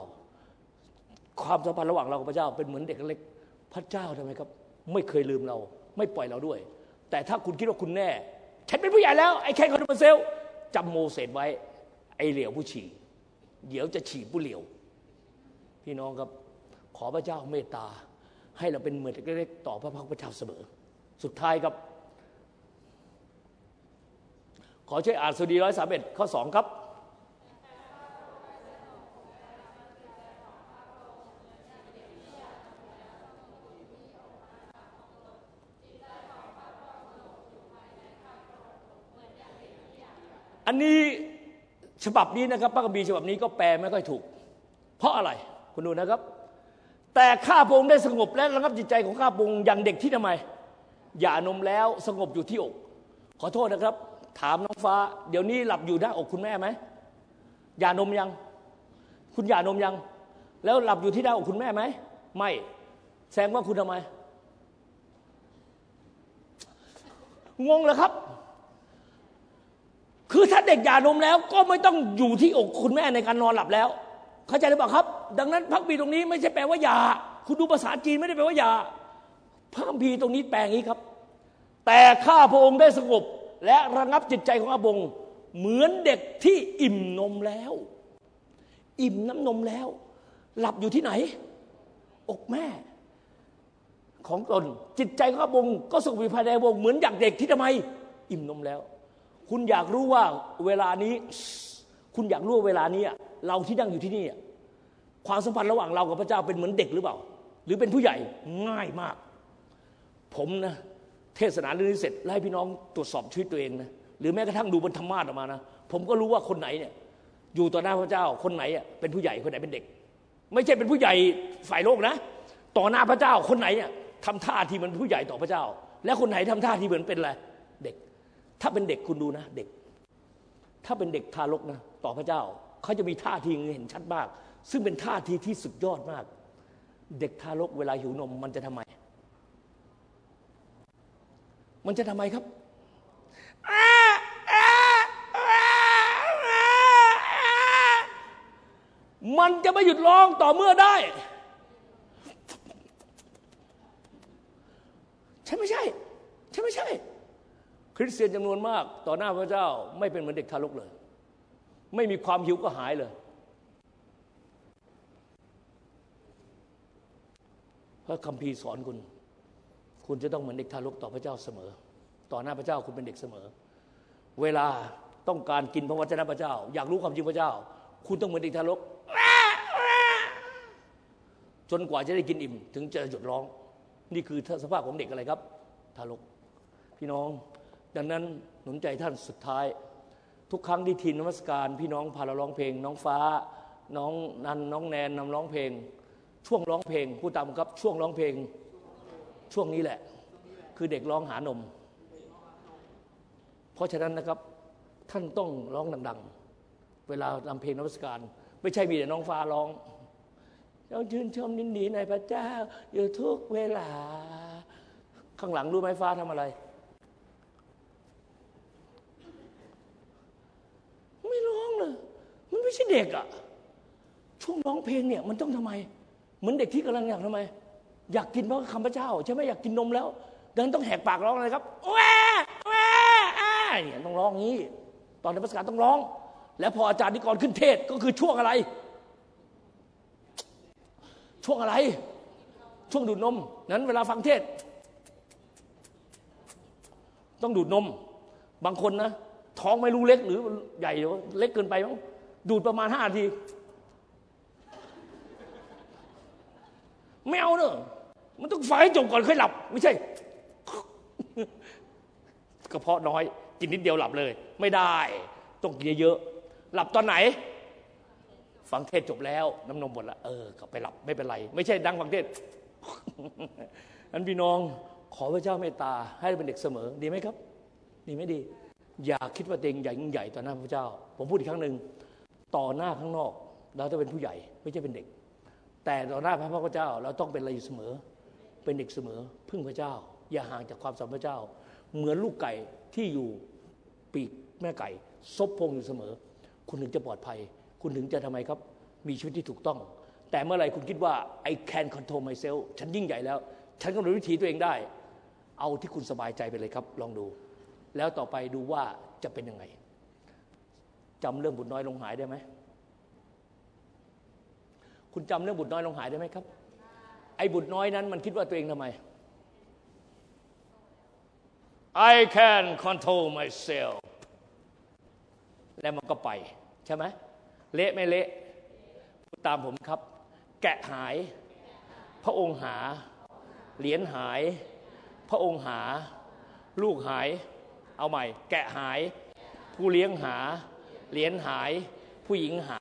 S1: ความสัมพันธ์ระหว่างเรากับพระเจ้าเป็นเหมือนเด็กเล็ก พระเจ้าทำไมครับ ไม่เคยลืมเรา ไม่ปล่อยเราด้วย แต่ถ้าคุณคิดว่าคุณแน่ ฉันเป็นผู้ใหญ่แล้ว ไอ้แค่คอนเซลจำโมเสสไว้ ไอ้เหลียวผู้ฉี่เดี๋ยวจะฉี่ผู้เหลียว พี่น้องครับ ขอพระเจ้าเมตตา ให้เราเป็นเหมือนเด็กเล็กๆต่อพระพักตร์พระเจ้าเสมอ สุดท้ายครับ ขอช่วยอ่านสุดีร้อยสามเอ็ดข้อสองครับ อันนี้ฉบับนี้นะครับพระคัมภีร์ฉบับนี้ก็แปลไม่ค่อยถูก เพราะอะไรคุณดูนะครับ แต่ข้าพงค์ได้สงบและระงับจิตใจของข้าพงค์อย่างเด็กที่ทำไมหย่านมแล้วสงบอยู่ที่อก ขอโทษนะครับ ถามน้องฟ้า เดี๋ยวนี้หลับอยู่หน้าอกคุณแม่ไหมหย่านมยัง คุณหย่านมยัง แล้วหลับอยู่ที่หน้าอกคุณแม่ไหมไม่แสดงว่าคุณทำไมงงเหรอครับ คือถ้าเด็กหย่านมแล้ว ก็ไม่ต้องอยู่ที่อกคุณแม่ในการนอนหลับแล้ว เข้าใจหรือเปล่าครับ ดังนั้นพักบีตรงนี้ไม่ใช่แปลว่าหยาคุณดูภาษาจีนไม่ได้แปลว่าหยาพระคัมภีตรงนี้แปลงนี้ครับ แต่ข้าพระองค์ได้สงบและระงับจิตใจของอาบง เหมือนเด็กที่อิ่มนมแล้ว อิ่มน้ำนมแล้ว หลับอยู่ที่ไหน อกแม่ ของตนจิตใจของอาบง ก็สงบอยู่ภายในวง เหมือนอย่างเด็กที่ทำไม อิ่มนมแล้ว คุณอยากรู้ว่าเวลานี้ คุณอยากรู้ว่าเวลานี้เราที่นั่งอยู่ที่นี่ความสัมพันธ์ระหว่างเรากับพระเจ้าเป็นเหมือนเด็กหรือเปล่า หรือเป็นผู้ใหญ่ง่ายมาก ผมนะเทศนาเรื่องนี้เสร็จแล้วให้พี่น้องตรวจสอบชีวิตตัวเองนะหรือแม้กระทั่งดูบนธรรมาสออกมานะผมก็รู้ว่าคนไหนเนี่ย อยู่ต่อหน้าพระเจ้าคนไหนอะเป็นผู้ใหญ่คนไหนเป็นเด็ก ไม่ใช่เป็นผู้ใหญ่ฝ่ายโลกนะ ต่อหน้าพระเจ้าคนไหนอะทำท่าที่มันผู้ใหญ่ต่อพระเจ้า และคนไหนทำท่าที่เหมือนเป็นอะไรเด็ก ถ้าเป็นเด็กคุณดูนะ เด็ก ถ้าเป็นเด็กทารกนะ ต่อพระเจ้า เขาจะมีท่าทีเห็นชัดมาก ซึ่งเป็นท่าทีที่สุดยอดมาก เด็กทารกเวลาหิวนมมันจะทำไม มันจะทำไมครับมันจะไม่หยุดร้องต่อเมื่อได้ ใช่ไม่ใช่ ใช่ไม่ใช่ คริสเตียนจำนวนมากต่อหน้าพระเจ้าไม่เป็นเหมือนเด็กทารกเลย ไม่มีความหิวก็หายเลย พระคัมภีร์สอนคุณ คุณจะต้องเหมือนเด็กทารกต่อพระเจ้าเสมอ ต่อหน้าพระเจ้าคุณเป็นเด็กเสมอ เวลาต้องการกินพระวจนะพระเจ้า อยากรู้ความจริงพระเจ้า คุณต้องเหมือนเด็กทารกจนกว่าจะได้กินอิ่ม ถึงจะหยุดร้อง นี่คือสภาพของเด็กอะไรครับ ทารก พี่น้อง ดังนั้นหนุนใจท่านสุดท้าย ทุกครั้งที่ทีมนมัสการ พี่น้องพาเราร้องเพลง น้องฟ้า น้องนันน้องแนนนำร้องเพลง ช่วงร้องเพลงผู้ตามครับช่วงร้องเพลง ช่วงนี้แหละ คือเด็กร้องหานม เพราะฉะนั้นนะครับท่านต้องร้องดัง ๆ เวลานำเพลงนมัสการ ไม่ใช่มีแต่น้องฟ้าร้องเราชื่นชมยินดีในพระเจ้า อยู่ทุกเวลา ข้างหลังรู้ไหมฟ้าทำอะไร ไม่ร้องเลย มัน ไม่ใช่เด็กอะช่วงร้องเพลงเนี่ยมันต้องทำไม เหมือนเด็กที่กำลังอยากทำไม อยากกินเพราะคำพระเจ้าใช่ไหมอยากกินนมแล้ว ดังนั้นต้องแหกปากร้องเลยครับแหวแหวอ้าเนี่ยต้องร้องงี้ ตอนในภาษาต้องร้อง แล้วพออาจารย์นิกรขึ้นเทศก็คือช่วงอะไร ช่วงอะไร ช่วงดูดนมนั้นเวลาฟังเทศ ต้องดูดนม บางคนนะท้องไม่รู้เล็กหรือใหญ่หรือเล็กเกินไปมั้ง ดูดประมาณห้านาที ไม่เอาเนอะมันต้องฟังให้จบก่อนค่อยหลับ ไม่ใช่กระเพาะน้อยกินนิดเดียวหลับเลย ไม่ได้ต้องกินเยอะๆหลับตอนไหน ฟังเทศจบแล้วน้ำนมหมดละเออกลับไปหลับไม่เป็นไร ไม่ใช่ดังฟังเทศนั้นพี่น้องขอพระเจ้าเมตตาให้เป็นเด็กเสมอ ดีไหมครับ ดีไม่ดี อย่าคิดว่าเต็งใหญ่ยิ่งใหญ่ต่อหน้าพระเจ้า ผมพูดอีกครั้งหนึ่ง ต่อหน้าข้างนอก เราต้องเป็นผู้ใหญ่ไม่ใช่เป็นเด็ก แต่ต่อหน้าพระพระเจ้า เราต้องเป็นอะไรอยู่เสมอ เป็นเด็กเสมอ พึ่งพระเจ้า อย่าห่างจากความสัมพันธ์พระเจ้า เหมือนลูกไก่ที่อยู่ปีกแม่ไก่ ซบพงอยู่เสมอ คุณถึงจะปลอดภัย คุณถึงจะทำไมครับ มีชีวิตที่ถูกต้อง แต่เมื่อไหร่คุณคิดว่า I can control myself ฉันยิ่งใหญ่แล้ว ฉันกำหนดวิถีตัวเองได้ เอาที่คุณสบายใจไปเลยครับ ลองดู แล้วต่อไปดูว่าจะเป็นยังไง จำเรื่องบุตรน้อยลงหายได้ไหม คุณจำเรื่องบุตรน้อยลงหายได้ไหมครับ ไอ้บุตรน้อยนั้นมันคิดว่าตัวเองทำไม I can control myself แล้วมันก็ไป ใช่ไหมเละไม่เละพูดตามผมครับ แกะหาย พระองค์หา เหรียญหาย พระองค์หา ลูกหาย เอาใหม่ แกะหาย ผู้เลี้ยงหา เหรียญหาย ผู้หญิงหา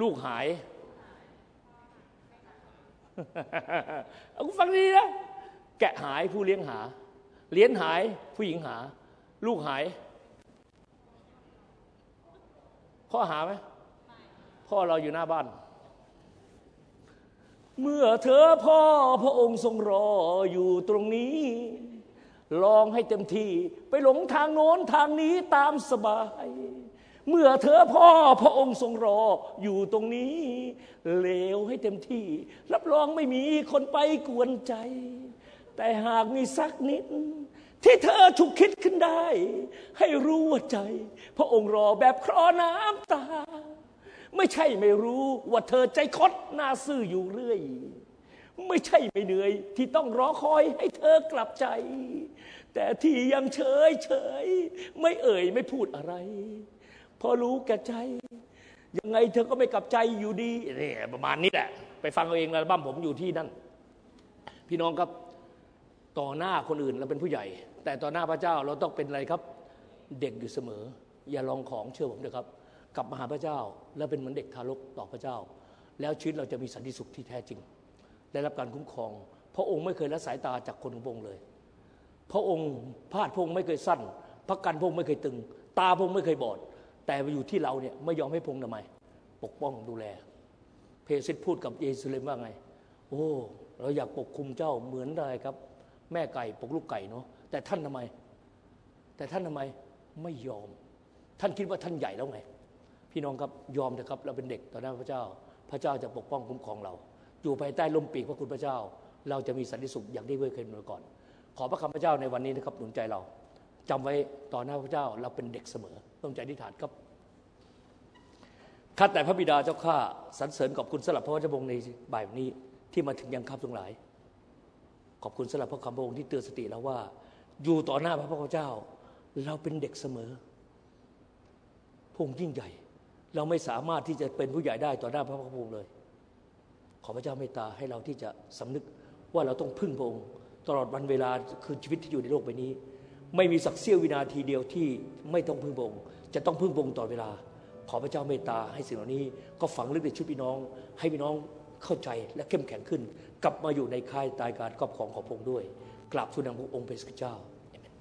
S1: ลูกหายเอาฟังดีนะแกะหายผู้เลี้ยงหา เหรียญหายผู้หญิงหา ลูกหายพ่อหาไหมพ่อเราอยู่หน้าบ้าน เมื่อเธอพ่อพระองค์ทรงรออยู่ตรงนี้ ลองให้เต็มที่ ไปหลงทางโน้นทางนี้ตามสบาย เมื่อเธอพ่อพระองค์ทรงรออยู่ตรงนี้เลวให้เต็มที่ รับรองไม่มีคนไปกวนใจ แต่หากมีสักนิด ที่เธอฉุกคิดขึ้นได้ ให้รู้ว่าใจ พระองค์รอแบบคลอน้ำตา ไม่ใช่ไม่รู้ว่าเธอใจคดหน้าซื่ออยู่เรื่อยไม่ใช่ไม่เหนื่อยที่ต้องรอคอยให้เธอกลับใจ แต่ที่ยังเฉยเฉยไม่เอ่ยไม่พูดอะไร พอรู้แก่ใจ ยังไงเธอก็ไม่กลับใจอยู่ดีนี่ประมาณนี้แหละ ไปฟังเอาเองนะบ้านผมอยู่ที่นั่น พี่น้องครับต่อหน้าคนอื่นเราเป็นผู้ใหญ่ แต่ต่อหน้าพระเจ้าเราต้องเป็นอะไรครับ เด็กอยู่เสมอ อย่าลองของเชื่อผมนะครับ กลับมาหาพระเจ้า แล้วเป็นเหมือนเด็กทารกต่อพระเจ้า แล้วชีวิตเราจะมีสันติสุขที่แท้จริง ได้รับการคุ้มครอง พระองค์ไม่เคยละสายตาจากคนของพระองค์เลย พระองค์พาดพงค์ไม่เคยสั้นพระกันพงค์ไม่เคยตึง ตาพงค์ไม่เคยบอด แต่อยู่ที่เราเนี่ยไม่ยอมให้พงค์ทำไม ปกป้องดูแล เพซิดพูดกับเยซูเลมว่าไง โอ้เราอยากปกคุมเจ้าเหมือนอะไรครับ แม่ไก่ปกลูกไก่เนาะแต่ท่านทำไม แต่ท่านทำไมไม่ยอม ท่านคิดว่าท่านใหญ่แล้วไง พี่น้องครับยอมเถอะครับ เราเป็นเด็กต่อหน้าพระเจ้า พระเจ้าจะปกป้องคุ้มครองเรา อยู่ภายใต้ลมปีกพระคุณพระเจ้า เราจะมีสันติสุขอย่างที่เคยเป็นมาก่อน ขอพระคำพระเจ้าในวันนี้นะครับหนุนใจเราจำไว้ต่อหน้าพระเจ้าเราเป็นเด็กเสมอ ต้องใจอธิษฐานครับข้าแต่พระบิดาเจ้าข้าสรรเสริญขอบคุณสำหรับพระวจนะในบ่ายวันนี้ที่มาถึงยังครับทั้งหลาย ขอบคุณสำหรับพระคำพระองค์ที่เตือนสติเราว่า อยู่ต่อหน้าพระพุทธเจ้า เราเป็นเด็กเสมอพระองค์ยิ่งใหญ่ เราไม่สามารถที่จะเป็นผู้ใหญ่ได้ต่อหน้าพระพุทธองค์เลย ขอพระเจ้าเมตตาให้เราที่จะสำนึกว่าเราต้องพึ่งพระองค์ ตลอดวันเวลาคือชีวิตที่อยู่ในโลกใบนี้ ไม่มีสักเสี้ยววินาทีเดียวที่ไม่ต้องพึ่งพระองค์ จะต้องพึ่งพงต่อเวลา ขอพระเจ้าเมตตาให้สิ่งเหล่านี้ ก็ฝังลึกในชุดพี่น้อง ให้พี่น้องเข้าใจและเข้มแข็งขึ้น กลับมาอยู่ในค่ายตายการครอบครองของพงด้วยกราบทูลนำพระองค์เป็นพระเจ้า